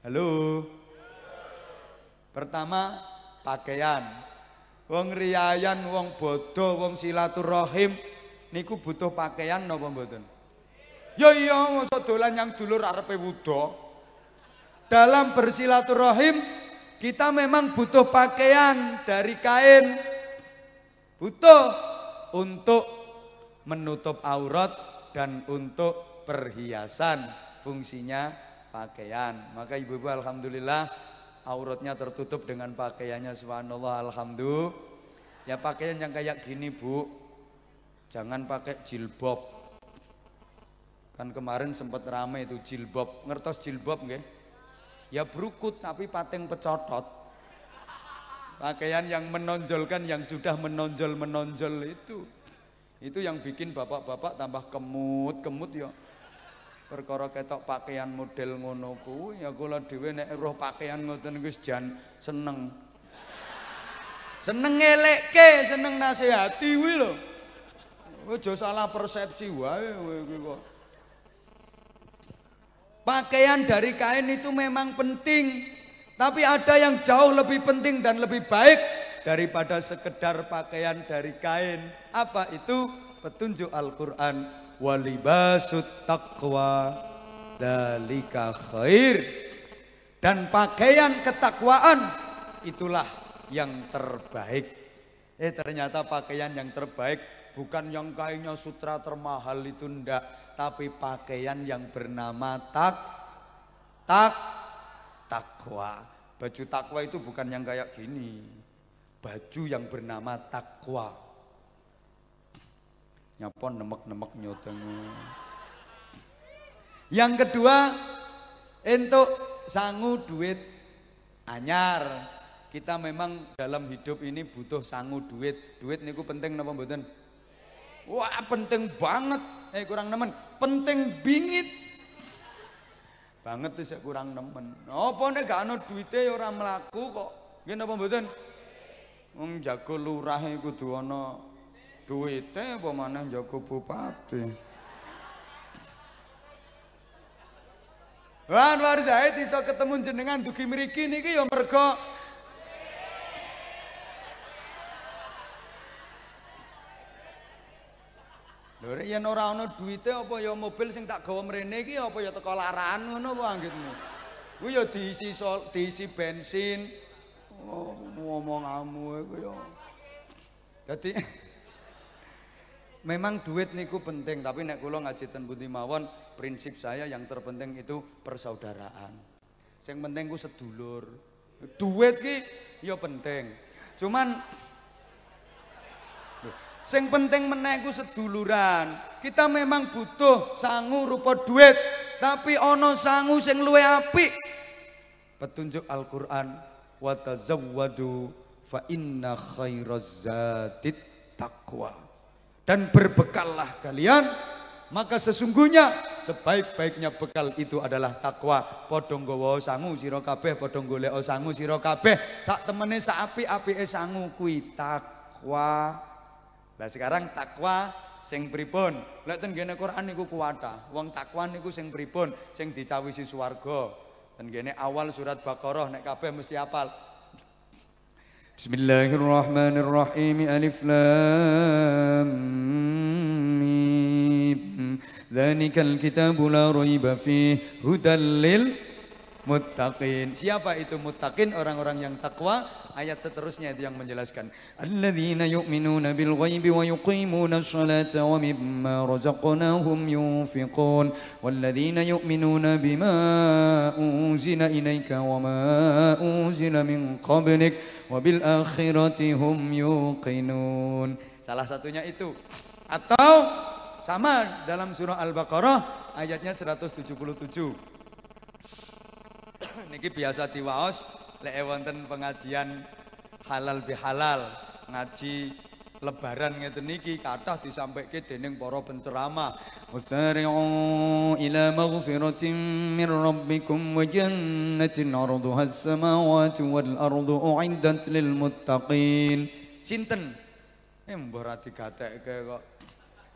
Halo. Pertama, pakaian. Wong riayan, wong bodoh, wong silaturahim niku butuh pakaian napa mboten? Ya iya, masa dolan yang dulur arepe wudo. Dalam bersilaturahim kita memang butuh pakaian dari kain. Butuh untuk menutup aurat dan untuk perhiasan. Fungsinya pakaian. Maka ibu-ibu alhamdulillah auratnya tertutup dengan pakaiannya subhanallah alhamdulillah. Ya pakaian yang kayak gini bu. Jangan pakai jilbab. Kan kemarin sempat ramai itu jilbab. Ngertos jilbab nggih? Ya berukut tapi pateng pecotot. Pakaian yang menonjolkan yang sudah menonjol-menonjol itu. Itu yang bikin bapak-bapak tambah kemut-kemut ya. Perkara ketok pakaian model ngono kuwi ya kula dhewe nek roh pakaian ngoten wis jan seneng. Seneng ngelekke, seneng nasihati kuwi lho. Aja salah persepsi wae kowe kok. Pakaian dari kain itu memang penting, tapi ada yang jauh lebih penting dan lebih baik daripada sekedar pakaian dari kain. Apa itu? Petunjuk Al-Qur'an walibasut taqwa dalika khair. Dan pakaian ketakwaan itulah yang terbaik. Eh ternyata pakaian yang terbaik bukan yang kainnya sutra termahal itu ndak tapi pakaian yang bernama tak tak takwa. Baju takwa itu bukan yang kayak gini. Baju yang bernama takwa. Nyapon nemek-nemek nyoteng. Yang kedua, untuk sangu duit anyar. Kita memang dalam hidup ini butuh sangu duit. Duit niku penting napa mboten? Wah, penting banget eh kurang nemen penting bingit banget tuh kurang nemen apa nek gak ana duite ya ora mlaku kok nggih napa mboten wong jago lurah kudu ana duite apa maneh jago bupati luar saya iso ketemu jenengan dugi mriki niki ya mergo Lho rek yen ora ana duwite apa ya mobil sing tak gawa mrene iki apa ya teko laran ngono apa anggitmu. Ku ya diisi sol, diisi bensin. Oh, ngomong kamu iku ya. Jadi memang duit niku penting, tapi nek kula ngaji ten pundi mawon, prinsip saya yang terpenting itu persaudaraan. Yang penting ku sedulur. Duit ki ya penting. Cuman Sing penting meneh ku seduluran. Kita memang butuh sangu rupa duit, tapi ono sangu sing luwe apik. Petunjuk Al-Qur'an, wa tazawwadu fa inna khairaz zadit taqwa. Dan berbekallah kalian, maka sesungguhnya sebaik-baiknya bekal itu adalah takwa. Padha nggawa sangu sira kabeh, padha golek sangu sira kabeh. Sak temene sak apik-apike sangu kuwi takwa. Lah sekarang takwa sing pripun? Lek ten gene Quran niku kuwata. Wong takwa niku sing pripun? Sing dicawisi swarga. Ten gene awal surat Baqarah nek kabeh mesti hafal. Bismillahirrahmanirrahim. Alif lam mim. Dzalikal kitabu la raiba fihi hudal lil muttaqin. Siapa itu muttaqin? Orang-orang yang takwa Ayat seterusnya itu yang menjelaskan. Alladzina yu'minuna bil ghaibi wa yuqimuna as-salata wa mimma razaqnahum yunfiqun. Walladzina yu'minuna bima unzila ilaika wa ma unzila min qablik wa bil akhirati hum yuqinun. Salah satunya itu. Atau sama dalam surah Al-Baqarah ayatnya 177. Niki biasa diwaos lek wonten pengajian halal bihalal ngaji lebaran ngeten niki kathah disampaikan dening para penceramah. Wasari'u ila maghfiratin min rabbikum wa jannatin 'arduha as-samawati wal ardu u'iddat lil muttaqin. Sinten? Eh mbah ra digatekke kok.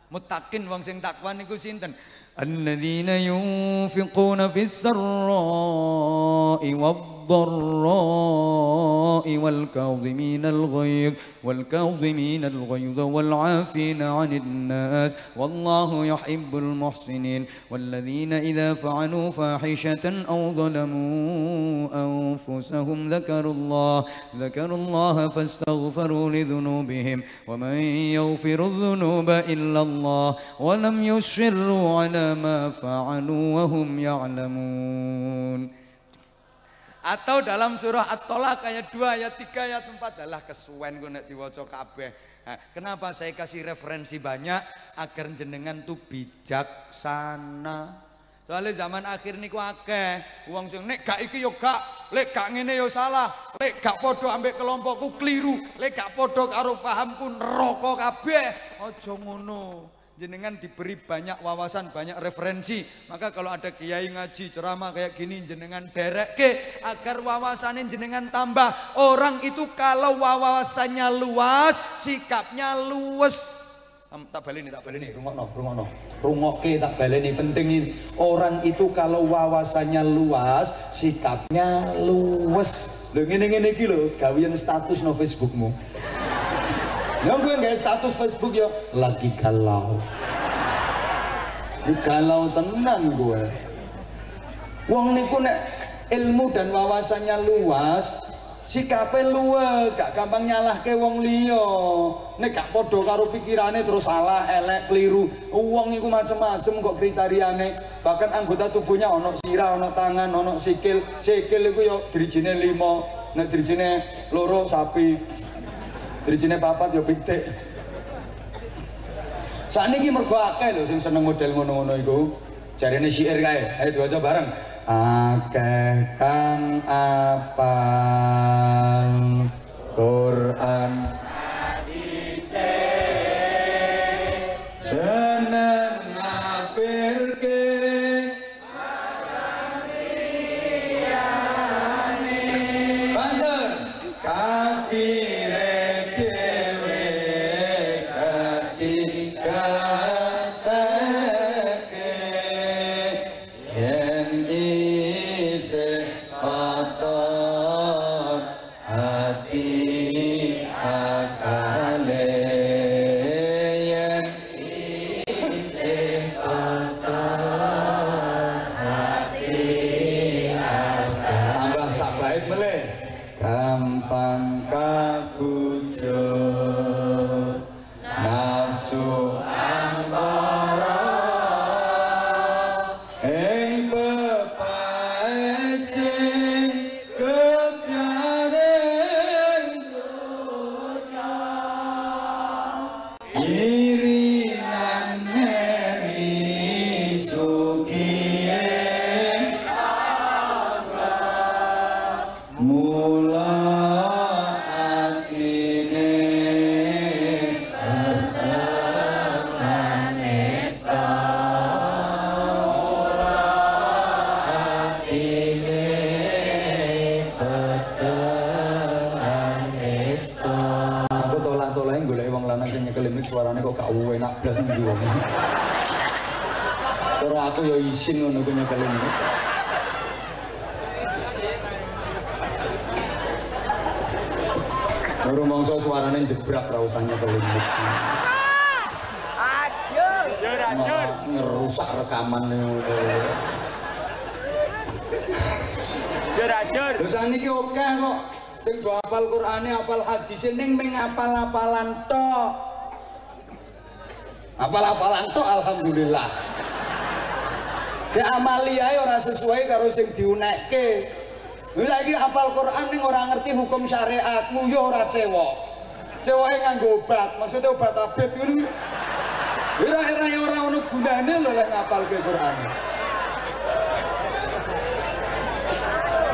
Muttaqin wong sing takwa niku sinten? Alladzina yunfiquna fis sarra'i wad والضراء والكاظمين الغيظ والكاظمين الغيظ والعافين عن الناس. والله يحب المحسنين. والذين إذا فعلوا فاحشة أو ظلموا أنفسهم ذكروا الله ذكروا الله فاستغفروا لذنوبهم. ومن يغفر الذنوب إلا الله ولم يشروا على ما فعلوا وهم يعلمون. Atau dalam surah At-Tolak ayat 2, ayat 3, ayat 4 adalah kesuwen gue nek diwaca kabeh. Nah, kenapa saya kasih referensi banyak? Agar jenengan tuh bijaksana. Soalnya zaman akhir niku akeh. Wong sing nek gak iki yo gak, lek gak ngene yo salah, lek gak padha ambek kelompokku keliru, lek gak padha karo pahamku neraka kabeh. Aja ngono jenengan diberi banyak wawasan, banyak referensi. Maka kalau ada kiai ngaji ceramah kayak gini jenengan derek ke agar wawasannya jenengan tambah. Orang itu kalau wawasannya luas, sikapnya luas. Tak baleni, tak baleni, rungokno, rungokno. Rungokke tak baleni, penting ini. Orang itu kalau wawasannya luas, sikapnya luas. Lho ngene-ngene iki lho, gawean status no Facebookmu. Yang gue nggak status Facebook ya lagi galau. Galau tenan gue. Wong niku nek ilmu dan wawasannya luas, sikape luas, gak gampang nyalah ke wong liya. Nek gak padha karo pikirane terus salah, elek, keliru. Wong iku macem-macem kok kriteriane. Bahkan anggota tubuhnya ono sirah, ono tangan, ono sikil. Sikil iku yo drijine 5, nek drijine loro sapi. Drijine papat ya pitik. Sakniki mergo akeh lho sing seneng model ngono-ngono iku. Jarene syair kae. Ayo diwaca bareng. Akeh kang apal Quran rekaman ngono. Lho saniki oke kok. Sing do hafal Qur'ane, hafal hadis ning ming hafal-hafalan tok. Hafal-hafalan tok alhamdulillah. Ke amaliae ora sesuai karo sing diunekke. Lha saiki hafal Qur'an ning ora ngerti hukum syariat, nguyu ora cewek. Cewoke nganggo obat, maksudnya obat abet ngono. Ora-ora ora ono gunane lho lek ngapalke Qur'an.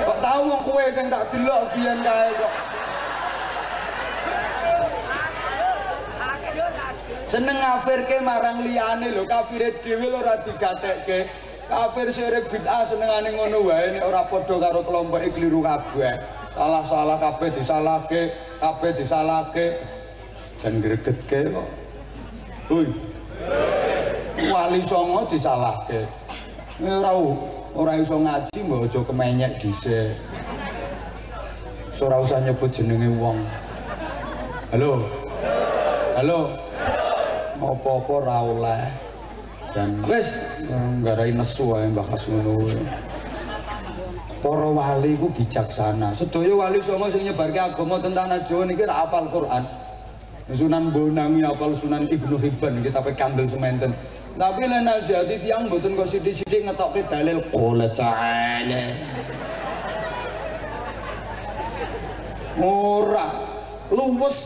Kok tahu wong kowe sing tak delok biyen kae kok. Seneng ngafirke marang liyane lho, kafire dhewe lho ora digatekke. Kafir syirik bid'ah senengane ngono wae nek ora padha karo kelompoke kliru kabeh. Salah-salah kabeh disalahke, kabeh disalahke. Jan gregetke kok. Hoi. Wali songo disalahke. Ora ora iso ngaji mbok aja kemenyek dhisik. Ora usah nyebut jenenge wong. Halo. Halo. Apa-apa ora oleh. Dan wis nggarai nesu ae bahas ngono. Para wali ku bijaksana. Sedaya wali songo sing nyebarke agama tentang Jawa niki ra hafal Quran. Sunan Bonangi hafal Sunan Ibnu Hibban kita pe kandel sementen. Tapi lain nasihati tiang mboten kok sithik-sithik ngetokke dalil qala ta'ala. Ora luwes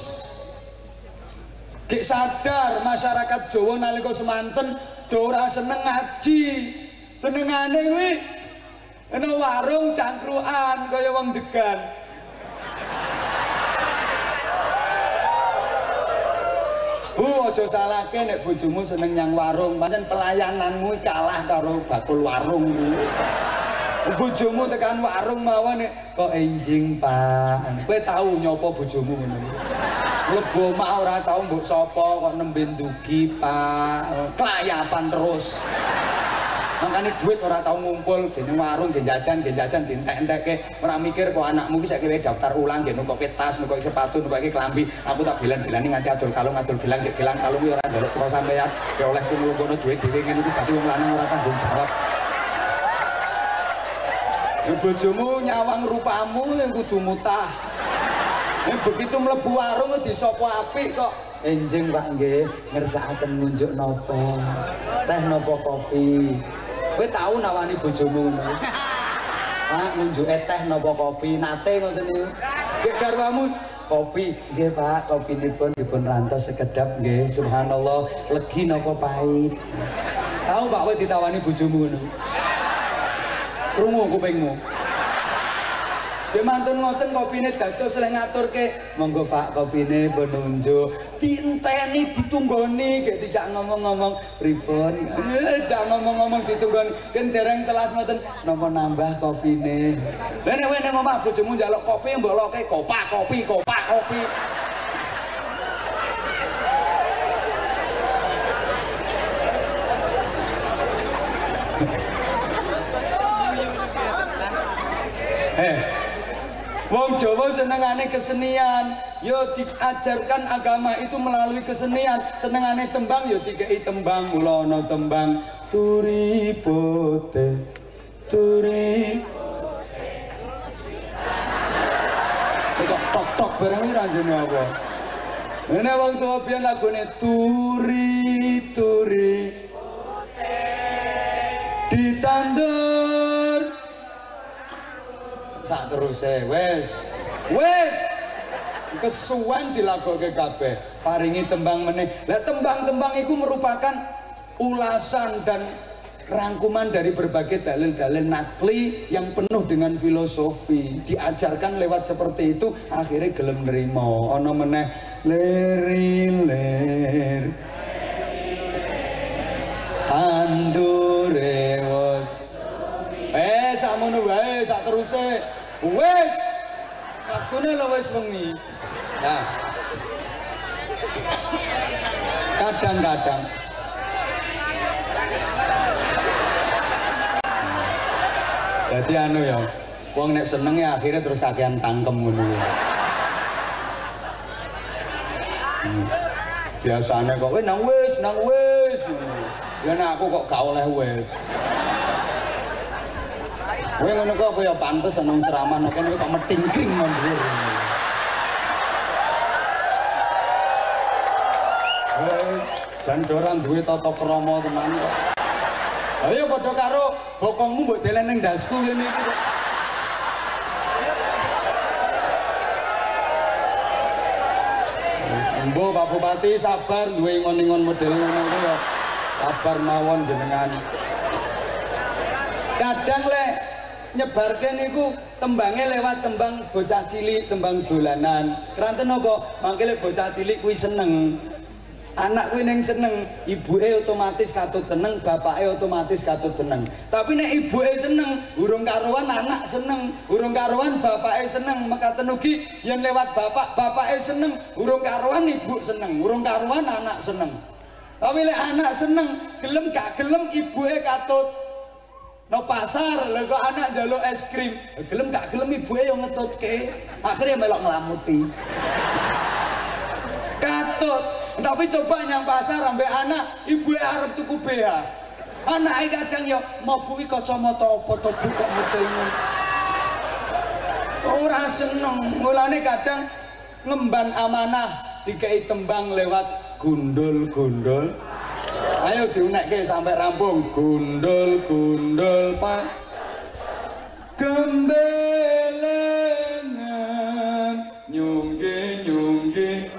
Gek sadar masyarakat Jawa nalika semanten ora seneng ngaji. Senengane kuwi ana warung cangkruan kaya wong degan. Bu aja salahke nek bojomu seneng nyang warung, pancen pelayananmu kalah karo bakul warung. Bojomu tekan warung mawon kok enjing, Pak. Kowe tahu nyopo bojomu ngono. Mlebu omah ora tau mbok sapa kok nembe ndugi, Pak. Kelayapan terus. Makanya duit ora tau ngumpul, gini warung, gini jajan, gini jajan, dientek-entekke ora mikir kok anakmu ki saiki daftar ulang, gini nukoke tas, nukoke sepatu, nukoke kelambi. Aku tak bilang-bilani nganti adol kalung, adol gelang, gini gelang kalung ora njaluk karo sampean. Ya oleh ku nglungkono duit ngene iki dadi wong lanang ora tanggung jawab. Ya bojomu nyawang rupamu yang kudu mutah. Eh begitu mlebu warung disopo apik kok. Enjing Pak nggih, ngersakaken ngunjuk napa? Teh napa kopi? Kowe tau nawani bojomu ngono? Pak ngunjuke teh napa kopi? Nate ngoten niku. Nggih garwamu kopi nggih Pak, kopinipun dipun rantos sekedap nggih. Subhanallah, legi napa pahit? Tahu Pak kowe ditawani bojomu ngono? Krungu kupingmu. Dia mantun ngoten kopine dados oleh ngaturke. Monggo Pak kopine penunjuk. Diinteni ditunggoni. Gek dijak ngomong-ngomong pripun? Eh jak ngomong-ngomong ditunggoni. Kan dereng telas ngoten napa nambah kopine lha nek wene omah bojomu njaluk kopi mbok loke kopak kopi kopak kopi Wong Jawa senengane kesenian, yo diajarkan agama itu melalui kesenian. Senengane tembang yo dikei tembang, mula tembang turi pote, turi. Kok tok janjine apa? Ini wong tua biyen lagune turi turi ditandur sak teruse wes. Wes! Kesuwen dilagoke kabeh paringi tembang meneh. Lah tembang-tembang itu merupakan ulasan dan rangkuman dari berbagai dalil-dalil nakli yang penuh dengan filosofi. Diajarkan lewat seperti itu akhirnya gelem nerimo ono meneh leri ler. Tandure eh sakmono wae sak teruse wis waktune lho wis wengi nah kadang-kadang Jadi anu ya, wong nek seneng ya akhirnya terus kakean cangkem ngono. Hmm. Biasanya kok, weh nang wis, nang wis. Ya nek aku kok gak oleh wis. Kowe ngono kok kaya pantes seneng ceramah nek kene kok metingkring mundur. Wes, jan orang duwe tata krama tenan kok. Ayo padha karo bokongmu mbok delen ning dasku ngene iki. Mbok Pak Bupati sabar duwe ngon-ngon model ngono kuwi ya. Sabar mawon jenengan. Kadang lek nyebarke niku tembange lewat tembang bocah cilik, tembang dolanan. Keranten apa? Mangke lek bocah cilik kuwi seneng. anak kuwi ning seneng, ibuke otomatis katut seneng, bapake otomatis katut seneng. Tapi nek ibuke seneng, urung karuan anak seneng, urung karuan bapake seneng, mekaten ugi yen lewat bapak, bapake seneng, urung karuan ibu seneng, urung karuan anak seneng. Tapi lek anak seneng, gelem gak gelem ibuke katut no pasar lha kok anak jaluk es krim. Gelem gak gelem ibuke yo ngetutke. Akhirnya melok ngelamuti katut. Tapi coba nyang pasar ambek anak ibu arep tuku BH anak kadang ya mau bui kacamata apa to bu kok model ora seneng. Mulane kadang ngemban amanah dikai tembang lewat gundul-gundul ayo diunekke sampai rampung. Gundul-gundul pak. Gembelengan. Nyunggi-nyunggi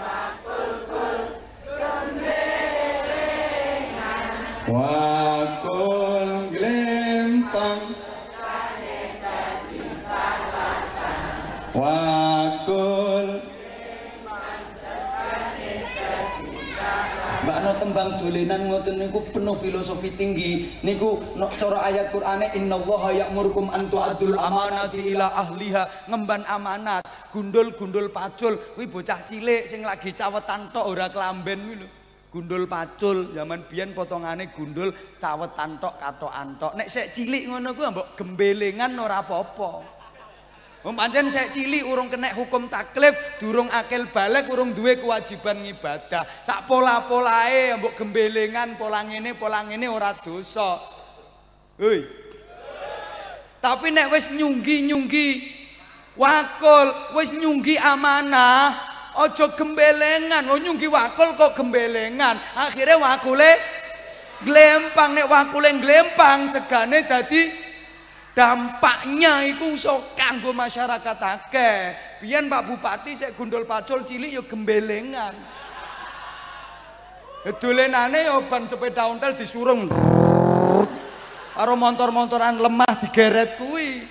Wakul glempang Wakul Tembang dolenan ngoten niku penuh filosofi tinggi. Niku no, cara ayat Qur'ane innallaha ya'murukum an tu'addul amanati ila ahliha. Ngemban amanat gundul-gundul pacul. Kuwi bocah cilik sing lagi cawetan tok ora kelamben kuwi lho. Gundul pacul zaman biyen potongane gundul cawetan tok katokan tok. Nek sik cilik ngono kuwi mbok gembelengan ora apa-apa Wong pancen sik cilik urung kena hukum taklif, durung akil balik, urung duwe kewajiban ngibadah. Sak pola-polae mbok gembelengan pola ngene, pola ngene ora dosa. Hei. Tapi nek wis nyunggi-nyunggi wakul, wis nyunggi amanah, aja gembelengan. Oh nyunggi wakul kok gembelengan. Akhirnya wakule glempang nek wakule glempang segane dadi dampaknya itu iso kanggo masyarakat akeh. Biyen Pak Bupati sik gundul pacul cilik ya gembelengan. Dolenane ya ban sepeda ontel disurung. Karo motor-motoran lemah digeret kuwi.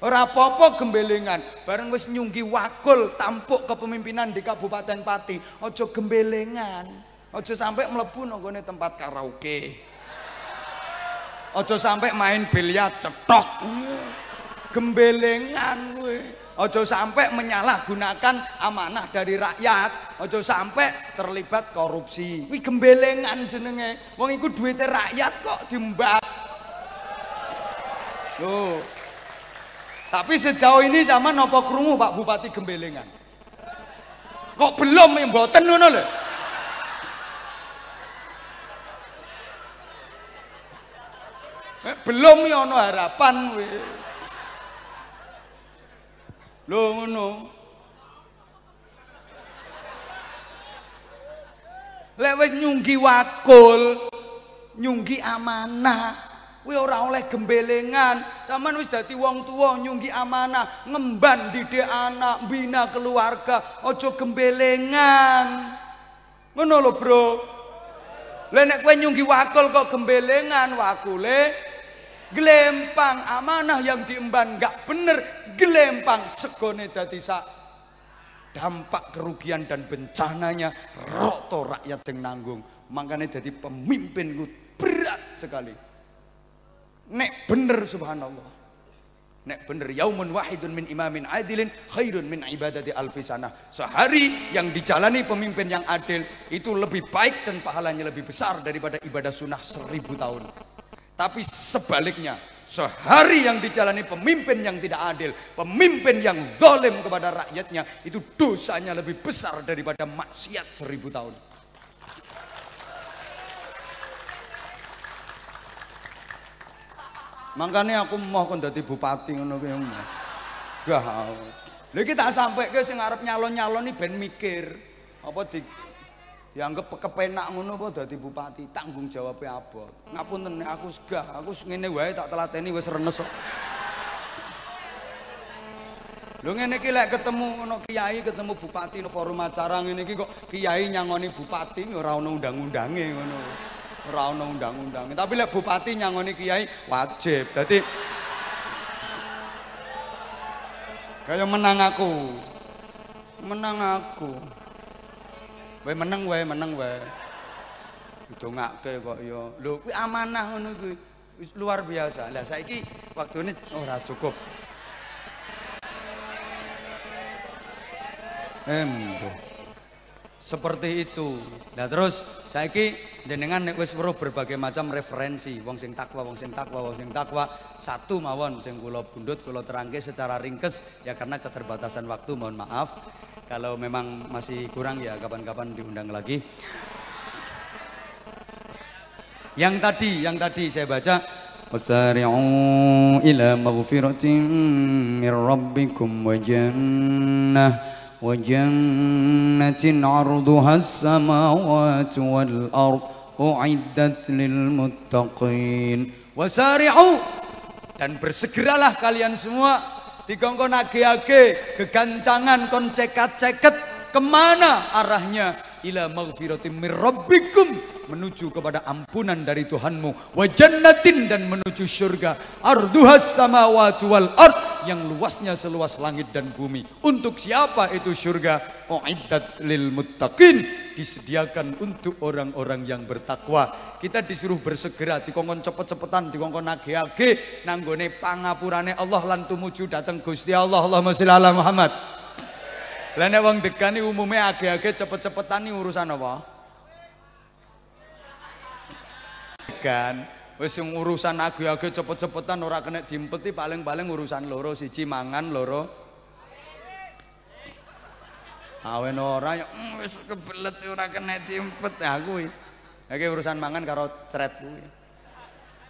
Ora apa-apa gembelengan. Bareng wis nyunggi wakul tampuk kepemimpinan di Kabupaten Pati, aja gembelengan. Aja sampai mlebu nang tempat karaoke. Aja sampai main biliar cetok. Gembelengan kowe. Aja sampai menyalahgunakan amanah dari rakyat. Aja sampai terlibat korupsi. Kuwi gembelengan jenenge. Wong iku duwite rakyat kok dimbak. Loh. Tapi sejauh ini zaman nopo krungu Pak Bupati gembelengan. Kok belum ya mboten ngono lho. Belum ya ono harapan we. Lho ngono. Lek nyunggi wakul, nyunggi amanah. Kuwi ora oleh gembelengan. Saman wis dadi wong tua nyunggi amanah, ngemban didik anak, bina keluarga, aja gembelengan. Ngono lho, Bro. Lah nek kowe nyunggi wakul kok gembelengan, wakule gelempang amanah yang diemban gak bener, gelempang segone dadi sak dampak kerugian dan bencananya roto rakyat yang nanggung. Makanya jadi pemimpin itu berat sekali. Nek bener subhanallah. Nek bener yaumun wahidun min imamin adilin khairun min ibadati alfi sana sehari yang dijalani pemimpin yang adil itu lebih baik dan pahalanya lebih besar daripada ibadah sunnah seribu tahun tapi sebaliknya Sehari yang dijalani pemimpin yang tidak adil, pemimpin yang dolim kepada rakyatnya, itu dosanya lebih besar daripada maksiat seribu tahun. Makanya aku mau kon bupati ngono kuwi. Gah. Lha iki tak sampai ke sing arep nyalon-nyalon ben mikir apa di dianggap kepenak ngono apa dadi bupati? Tanggung jawabnya abot. Ngapunten aku segah aku ngene wae tak telateni wis renes kok. Lho ngene iki lek ketemu ono kiai ketemu bupati no forum acara ngene iki kok kiai nyangoni bupati ora ono undang-undange ngono. Ora ono undang-undange. Tapi lek bupati nyangoni kiai wajib. Dadi kaya menang aku. Menang aku Wae meneng wae meneng wae. Didongake kok ya. Lho kuwi amanah ngono kuwi. luar biasa. Lah saiki waktune ora cukup. Embo. Seperti itu. Nah terus saiki jenengan nek wis weruh berbagai macam referensi wong sing takwa, wong sing takwa, wong sing takwa, satu mawon sing kula bundut kula terangke secara ringkes ya karena keterbatasan waktu mohon maaf. Kalau memang masih kurang ya kapan-kapan diundang lagi. Yang tadi, yang tadi saya baca Wasari'u ila maghfiratin min rabbikum wa jannah as-samawati wal ard u'iddat lil muttaqin. Wasari'u dan bersegeralah kalian semua dikongkon age-age gegancangan kon cekat-ceket ke mana arahnya? Ila maghfiratim mir rabbikum menuju kepada ampunan dari Tuhanmu. Wa jannatin dan menuju surga arduhas samawati wal ard yang luasnya seluas langit dan bumi. Untuk siapa itu surga uiddat lil muttaqin. Disediakan untuk orang-orang yang bertakwa. Kita disuruh bersegera dikongkon cepet-cepetan dikongkon age-age nanggone pangapurane Allah lan tumuju datang Gusti Allah. Allahumma sholli ala Muhammad. Lah nek wong degani umume age-age cepet-cepetan ini urusan apa? Kan wis urusan age-age cepet-cepetan ora kena diempeti paling-paling urusan loro siji mangan loro Awen ora ya mm, wis kebelet ora kena timpet aku kuwi. Iki urusan mangan karo cret kuwi.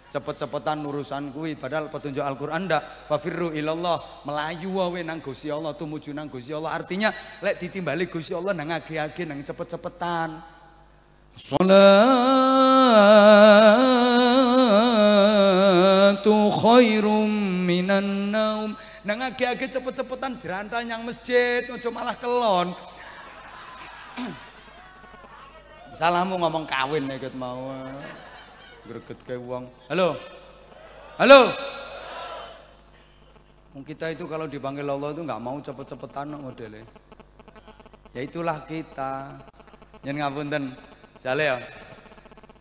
Cepet-cepetan urusan kuwi padahal petunjuk Al-Qur'an ndak fafirru ilallah melayu wae nang Gusti Allah tumuju nang Gusti Allah artinya lek ditimbali Gusti Allah nang age-age nang cepet-cepetan Salatu khairum minan naum Nang age-age cepet-cepetan jerantal yang masjid, ojo malah kelon. Salahmu ngomong kawin ikut mau. Greget ke uang. Halo. Halo. Kita itu kalau dipanggil Allah itu nggak mau cepet-cepetan modelnya. Ya itulah kita. Yang ngapunten. Jale ya.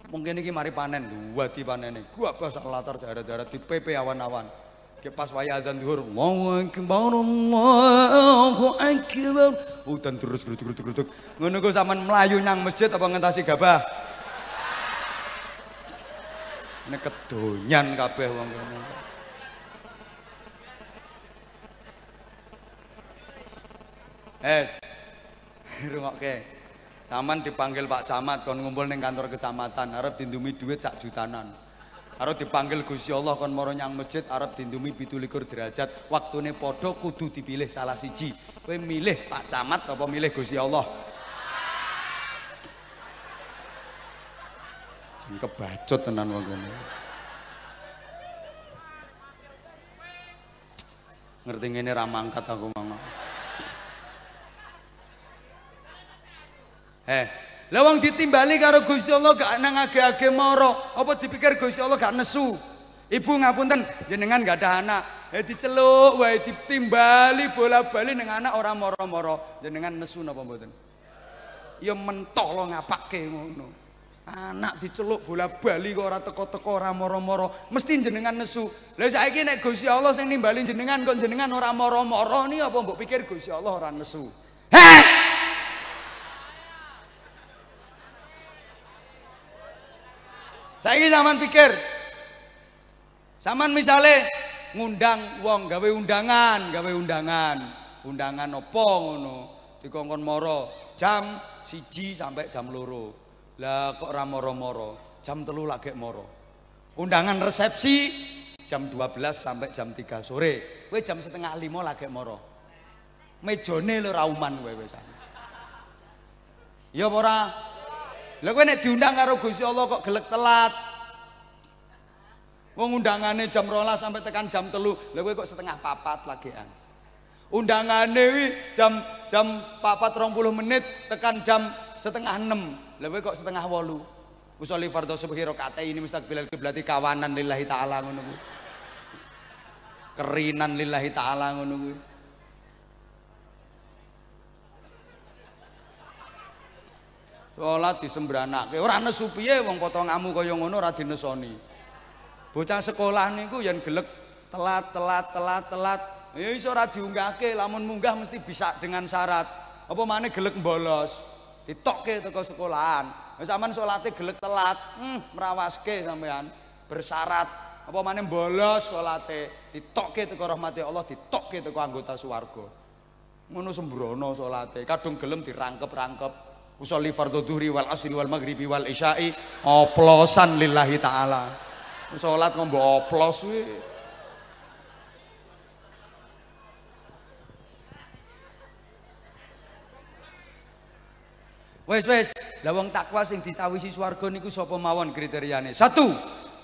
Mungkin ini mari panen, dua di panen ini. Gua bahasa latar darat-darat di PP awan-awan. Ke pas waya azan duhur, Allahu akbar Allahu akbar. Udan terus gerutuk-gerutuk. Ngono ku sampean melayu nyang masjid apa ngentasi gabah? Ini kedonyan kabeh wong kono. Es. Rungokke. Saman dipanggil Pak Camat kon ngumpul ning kantor kecamatan arep dindumi duit sak jutanan. Arep dipanggil Gusti Allah kon moro nyang masjid arep dindumi 17 derajat, waktune padha kudu dipilih salah siji. Kowe milih Pak Camat apa milih Gusti Allah? Kebacut tenan wong kene. Ngerti ngene ra mangkat aku mama. Eh, lah wong ditimbali karo Gusti Allah gak nang age-age moro, apa dipikir Gusti Allah gak nesu? Ibu ngapunten, jenengan gak ada anak. Eh diceluk wae ditimbali bola-bali ning anak ora moro-moro. Jenengan nesu napa mboten? Ya mentok lo ngapake ngono. Anak diceluk bola-bali kok ora teko-teko ora moro-moro, mesti jenengan nesu. Lah saiki nek Gusti Allah sing nimbali jenengan kok jenengan ora moro-moro ni apa mbok pikir Gusti Allah ora nesu? Heh! Saiki zaman pikir. Zaman misalnya ngundang wong gawe undangan, gawe undangan. Undangan opo ngono? Dikongkon moro jam siji sampai jam loro. Lah kok ora moro-moro? Jam telu lagi moro. Undangan resepsi jam 12 sampai jam 3 sore. Kowe jam setengah lima lagi moro. Mejone lho rauman kowe wis. Ya ora? Lah kowe nek diundang karo Gusti Allah kok gelek telat. Wong undangane jam 12 sampai tekan jam telu. Lah kowe kok setengah papat lagian. Undangane wi jam jam papat rong puluh menit tekan jam setengah enam. Lah kowe kok setengah wolu. Usolli fardhu subhi rakaat ini mustaqbilal kiblati kawanan lillahi taala ngono kuwi. Kerinan lillahi taala ngono kuwi. Salat disembranake. Ora nesu piye wong potonganmu kaya ngono ora dinesoni. Bocah sekolah niku yen gelek telat telat telat telat ya iso ora diunggahke lamun munggah mesti bisa dengan syarat. Apa maneh gelek bolos. Ditokke teko sekolahan. Wis sampean salate gelek telat, hmm merawaske sampean bersyarat. Apa maneh bolos salate ditokke teko rahmati Allah, ditokke teko anggota swarga. Ngono sembrono salate, kadung gelem dirangkep-rangkep. Usolli fardhu dhuhri wal asri wal maghribi wal isya'i oplosan lillahi taala. Salat ngombe oplos kuwi. Wes wes, lah wong takwa sing disawisi swarga niku sapa mawon kriteriane? Satu,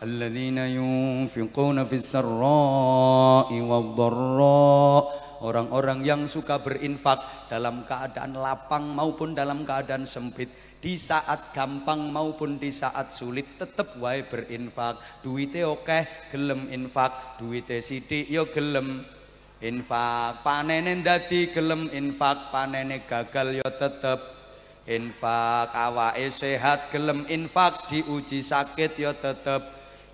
alladzina yunfiquna fis sarra'i wadh-dharra orang-orang yang suka berinfak dalam keadaan lapang maupun dalam keadaan sempit di saat gampang maupun di saat sulit tetep wae berinfak. Duite oke gelem infak. Duite sidik yo gelem infak. Panene dadi gelem infak. Panene gagal yo tetep infak. Awake sehat gelem infak. Diuji sakit yo tetep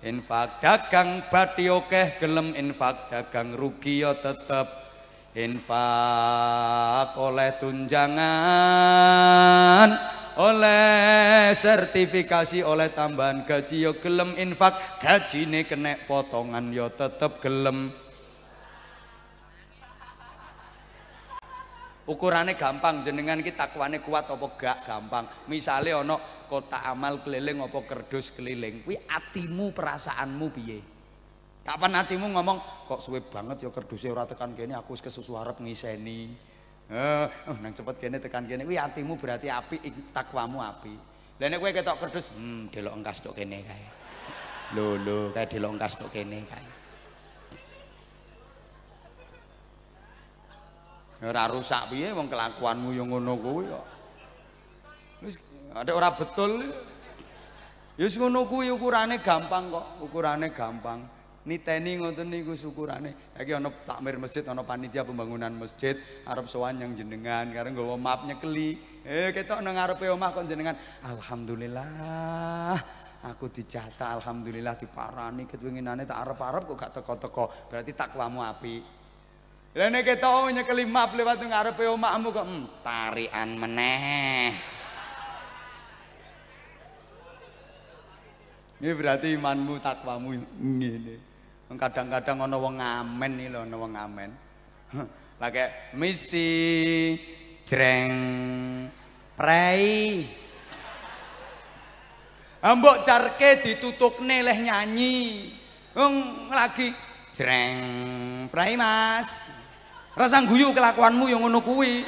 infak. Dagang bati oke gelem infak. Dagang rugi yo tetep infak oleh tunjangan oleh sertifikasi oleh tambahan gaji yo gelem infak. Gajine kena potongan yo tetep gelem. Ukurannya gampang jenengan kita takwane kuat apa gak gampang. Misalnya ono kotak amal keliling apa kerdus keliling. Kuwi atimu perasaanmu piye kapan hatimu ngomong kok suwe banget ya kerdusnya ora tekan kene aku wis kesusu arep ngiseni. Eh oh, nang cepet kene tekan kene. Kuwi hatimu berarti api takwamu api. Lha nek kowe ketok kerdus hmm delok engkas tok kene kae. Lho lho kae delok engkas tok kene kae. Ora rusak piye wong kelakuanmu yo ngono kuwi kok. Wis ada ora betul. Ya ngono kuwi ukurane gampang kok ukurane gampang niteni ngoten niku syukurane. Iki ana takmir masjid ana panitia pembangunan masjid arep sowan yang jenengan karena nggawa map nyekeli. Eh ketok nang ngarepe omah kok jenengan. Alhamdulillah aku dijata alhamdulillah diparani ketwinginane tak arep-arep kok gak teko-teko. Berarti takwamu apik Lah nek ketok nyekeli map lewat ngarepe omahmu kok hmm, tarian meneh. Ini berarti imanmu takwamu ngene. Kadang-kadang ana wong ngamen iki lho ana wong ngamen. Lah kayak misi jreng prei. Ambok carke ditutukne leh nyanyi. Wong lagi jreng prei Mas. Rasa guyu kelakuanmu yang ngono kuwi.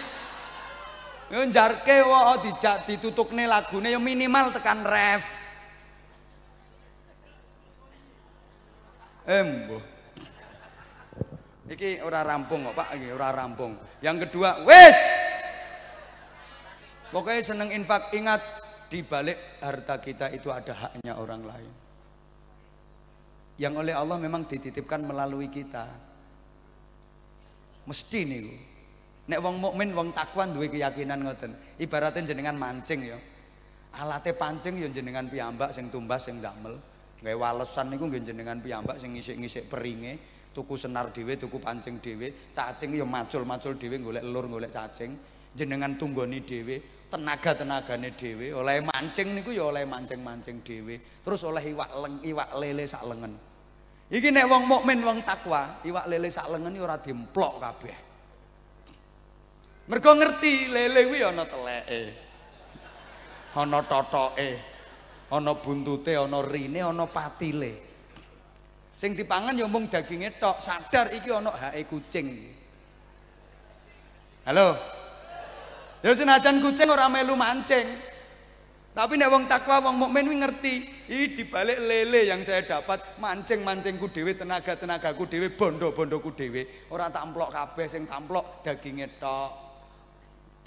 Jarke wae dijak ditutukne lagune ya minimal tekan ref. Embo. Iki ora rampung kok Pak, iki ora rampung. Yang kedua, wis. Pokoknya seneng infak, ingat di balik harta kita itu ada haknya orang lain. Yang oleh Allah memang dititipkan melalui kita. Mesti nih. Nek wong mukmin, wong takwa duwe keyakinan ngoten. Ibaratnya jenengan mancing ya. Alate pancing ya jenengan piyambak sing tumbas sing damel. Gawe walesan niku nggih jenengan piyambak sing ngisik-ngisik peringe, tuku senar dhewe, tuku pancing dhewe, cacing ya macul-macul dhewe golek lur golek cacing. Jenengan tunggoni dhewe, tenaga-tenagane dhewe, oleh mancing niku ya oleh mancing-mancing dhewe. Terus oleh iwak leng, iwak lele sak lengen. Iki nek wong mukmin wong takwa, iwak lele sak lengen ora dimplok kabeh. Mergo ngerti lele kuwi ana teleke ana totoke, ana buntute, ana rine, ana patile. Sing dipangan ya mung daginge tok, sadar iki ana hake kucing. Halo. Ya senajan kucing ora melu mancing. Tapi nek wong takwa, wong mukmin kuwi ngerti, iki dibalik lele yang saya dapat, mancing-mancingku dhewe, tenaga-tenagaku dhewe, bondo-bondoku dhewe, ora tamplok kabeh sing tamplok daginge tok.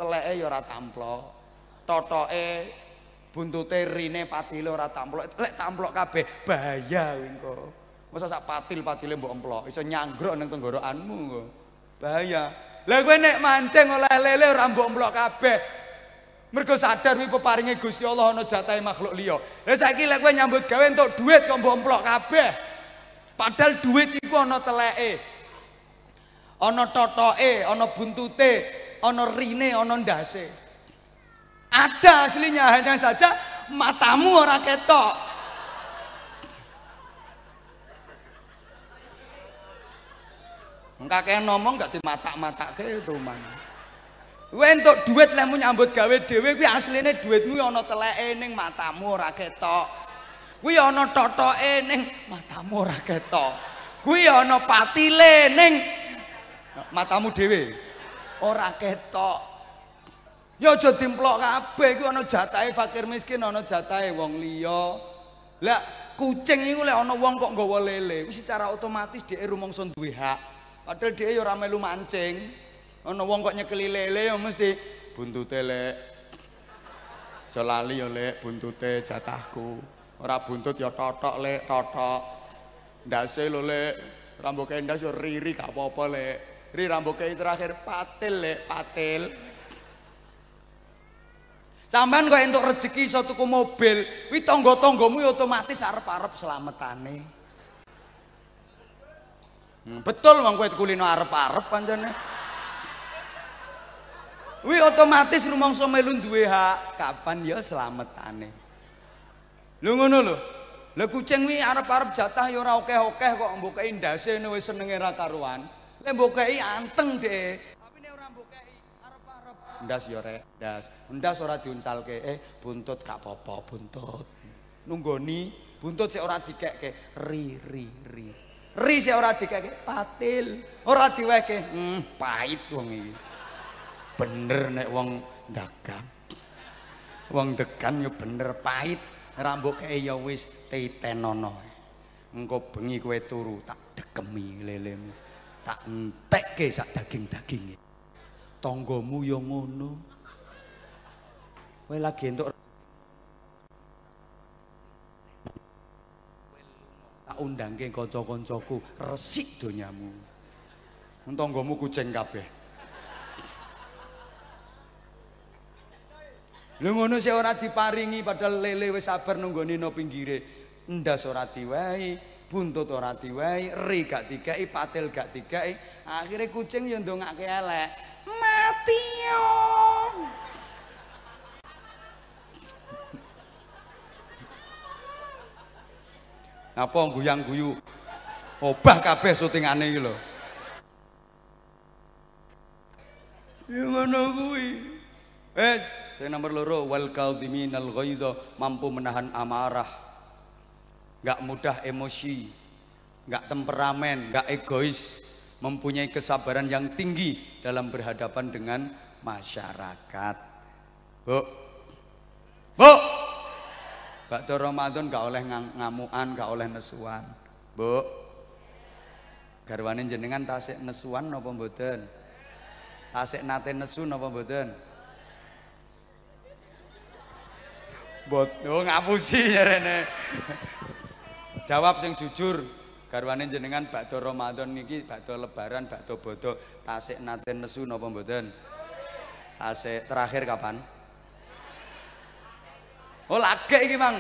Teleke ya ora tamplok. totoke buntute rine patile ora tamplok. Lek tamplok kabeh bahaya kuwi engko. Masa sak patil-patile mbok emplok iso nyanggruk ning tenggorokanmu engko. Bahaya. Lah kowe nek mancing oleh lele ora mbok emplok kabeh. Mergo sadar kuwi peparinge Gusti Allah ana jatahe makhluk liya. Lah saiki lek kowe nyambut gawe entuk duit kok mbok emplok kabeh. Padahal duit iku ana teleke ana totoke ana buntute ana rine ana ndase Ada aslinya hanya saja matamu orang ketok. Enggak kayak ngomong gak di mata-mata kayak itu man. Kowe entuk duit lemu nyambut gawe dhewe kuwi asline duitmu ana teleke ning matamu ora ketok. Kuwi ana totoke ning matamu ora ketok. Kuwi ana patile ning matamu dhewe ora ketok. Ya aja dimplok kabeh iku ana jatahe fakir miskin, ana jatahe wong liya. Lah kucing iku lek ana wong kok nggawa lele, wis secara otomatis dhek rumangsa duwe hak. Padahal dhek ya ora melu mancing. Ana wong kok nyekeli lele ya mesti buntute lek. Aja ya lek buntute jatahku. Ora buntut ya totok lek, totok. Ndase lho lek. Rambuke ndas ya riri gak apa-apa lek. Ri rambuke terakhir patil lek, patil. Sampean kok entuk rezeki iso tuku mobil, kuwi tangga-tanggamu otomatis arep-arep slametane. Hmm, betul wong kowe kulino arep-arep pancene. Kuwi otomatis rumangsa melu duwe hak, kapan ya slametane. Lho ngono lho. Lah kucing kuwi arep-arep jatah ya ora akeh-akeh kok mbokeki ndase wis senenge ra karuan. Lek anteng deh. Ndas yo rek. Ndas. Ndas ora diuncalke. Eh buntut gak apa buntut. Nunggoni buntut sik ora dikekke. Ri ri ri. Ri sik ora dikekke. Patil ora diweke. Hmm, pahit wong iki. Bener nek wong dagang. Wong degan yo bener pahit. Rambut kae ya wis titenono engko bengi kowe turu tak dekemi lelemu. Tak entekke sak daging-daginge tanggamu ya ngono kowe lagi entuk tak undangke kanca-kancaku resik donyamu tanggamu kucing kabeh Lho ngono sih ora diparingi padahal lele wis sabar nunggoni no pinggire. Ndas ora diwai, buntut ora diwai, ri gak dikai, patil gak dikai. Akhirnya kucing ndongake elek. Apa guyang guyu? Obah kabeh syutingane iki lho. Ya ngono kuwi. Wes, saya nomor loro wal kadhiminal ghaidha mampu menahan amarah. Enggak mudah emosi, enggak temperamen, enggak egois, mempunyai kesabaran yang tinggi dalam berhadapan dengan masyarakat. Bu, bu, Bakdo Ramadan gak oleh ngamuan, gak oleh nesuan. Bu, Garwane jenengan tasik nesuan napa mboten? Tasik nate nesu napa mboten? Bot, oh ngapusi rene. Jawab sing jujur. Garwane jenengan bakdo Ramadan niki bakdo lebaran, bakdo bodo tasik nate nesu napa mboten? Tasik terakhir kapan? Oh lagi iki, Mang.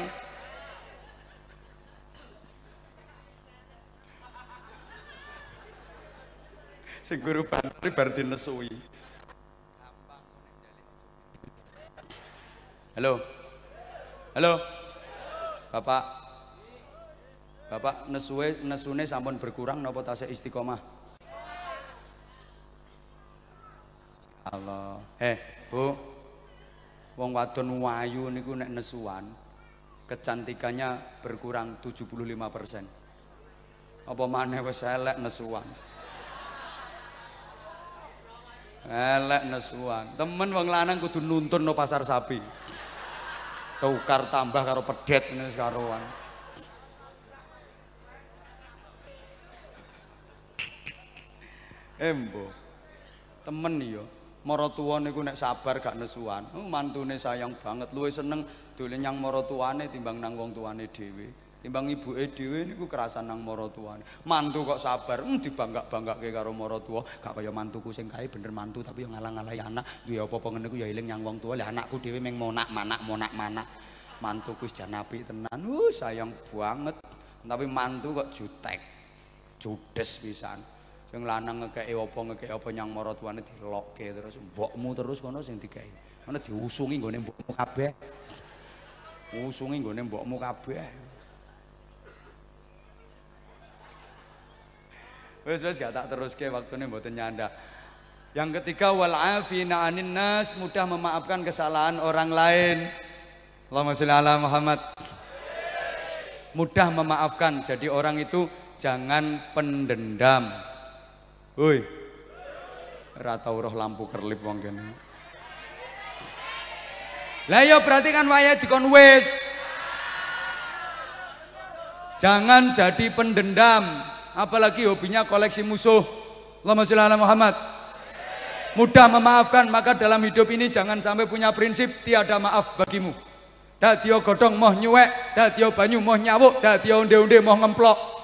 sing guru bantri bar dinesui. Halo. Halo. Bapak. Bapak nesuwe nesune sampun berkurang napa tasih istiqomah? Allah. Eh, Bu. Wong wadon wayu niku nek nesuan kecantikannya berkurang 75%. Apa maneh wis elek nesuan? Elek nesuan. Temen wong lanang kudu nuntun no pasar sapi. Tukar tambah karo pedet ini sekaruan. Embo. Temen yo. Maratuwa niku nek sabar gak nesuan. Oh, mantune sayang banget. Luwe seneng dolen nyang maratuwane timbang nang wong tuane dhewe. timbang ibuke dhewe niku kerasan nang maratuwane. Mantu kok sabar, hmm, dibanggak-banggake karo maratuwa, gak kaya mantuku sing kae bener mantu tapi yo ngalang-alangi anak, duwe apa-apa ngene ku ya eling nyang wong tuwa. Lah anakku dhewe meng monak manak monak manak. Mantuku jan apik tenan. Uh, sayang banget. Tapi mantu kok jutek. Judes pisan. Sing lanang ngekeki apa ngekeki apa nyang maratuwane dilokke terus mbokmu terus kono sing dikeki. Mana diusungi nggone mbokmu kabeh. Usungi nggone mbokmu kabeh. Wes wes gak tak teruske waktunya mboten nyanda. Yang ketiga wal afina anin nas mudah memaafkan kesalahan orang lain. Allahumma sholli ala Muhammad. Mudah memaafkan. Jadi orang itu jangan pendendam. Woi. Ratau roh lampu kerlip wong kene. Lah ya berarti kan waya dikon wis. Jangan jadi pendendam apalagi hobinya koleksi musuh. Allahumma sholli ala Muhammad. Mudah memaafkan, maka dalam hidup ini jangan sampai punya prinsip tiada maaf bagimu. Dadio godong moh nyuwek, dadio banyu moh nyawuk, dadio onde-onde moh ngemplok.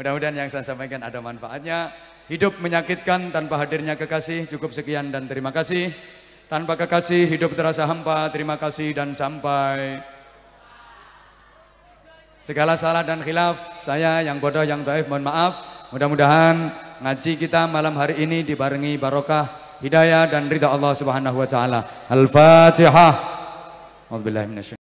Mudah-mudahan yang saya sampaikan ada manfaatnya. Hidup menyakitkan tanpa hadirnya kekasih. Cukup sekian dan terima kasih. Tanpa kekasih hidup terasa hampa. Terima kasih dan sampai. Segala salah dan khilaf saya yang bodoh yang taif mohon maaf. Mudah-mudahan ngaji kita malam hari ini dibarengi barokah, hidayah dan ridha Allah Subhanahu wa taala. Al-Fatihah.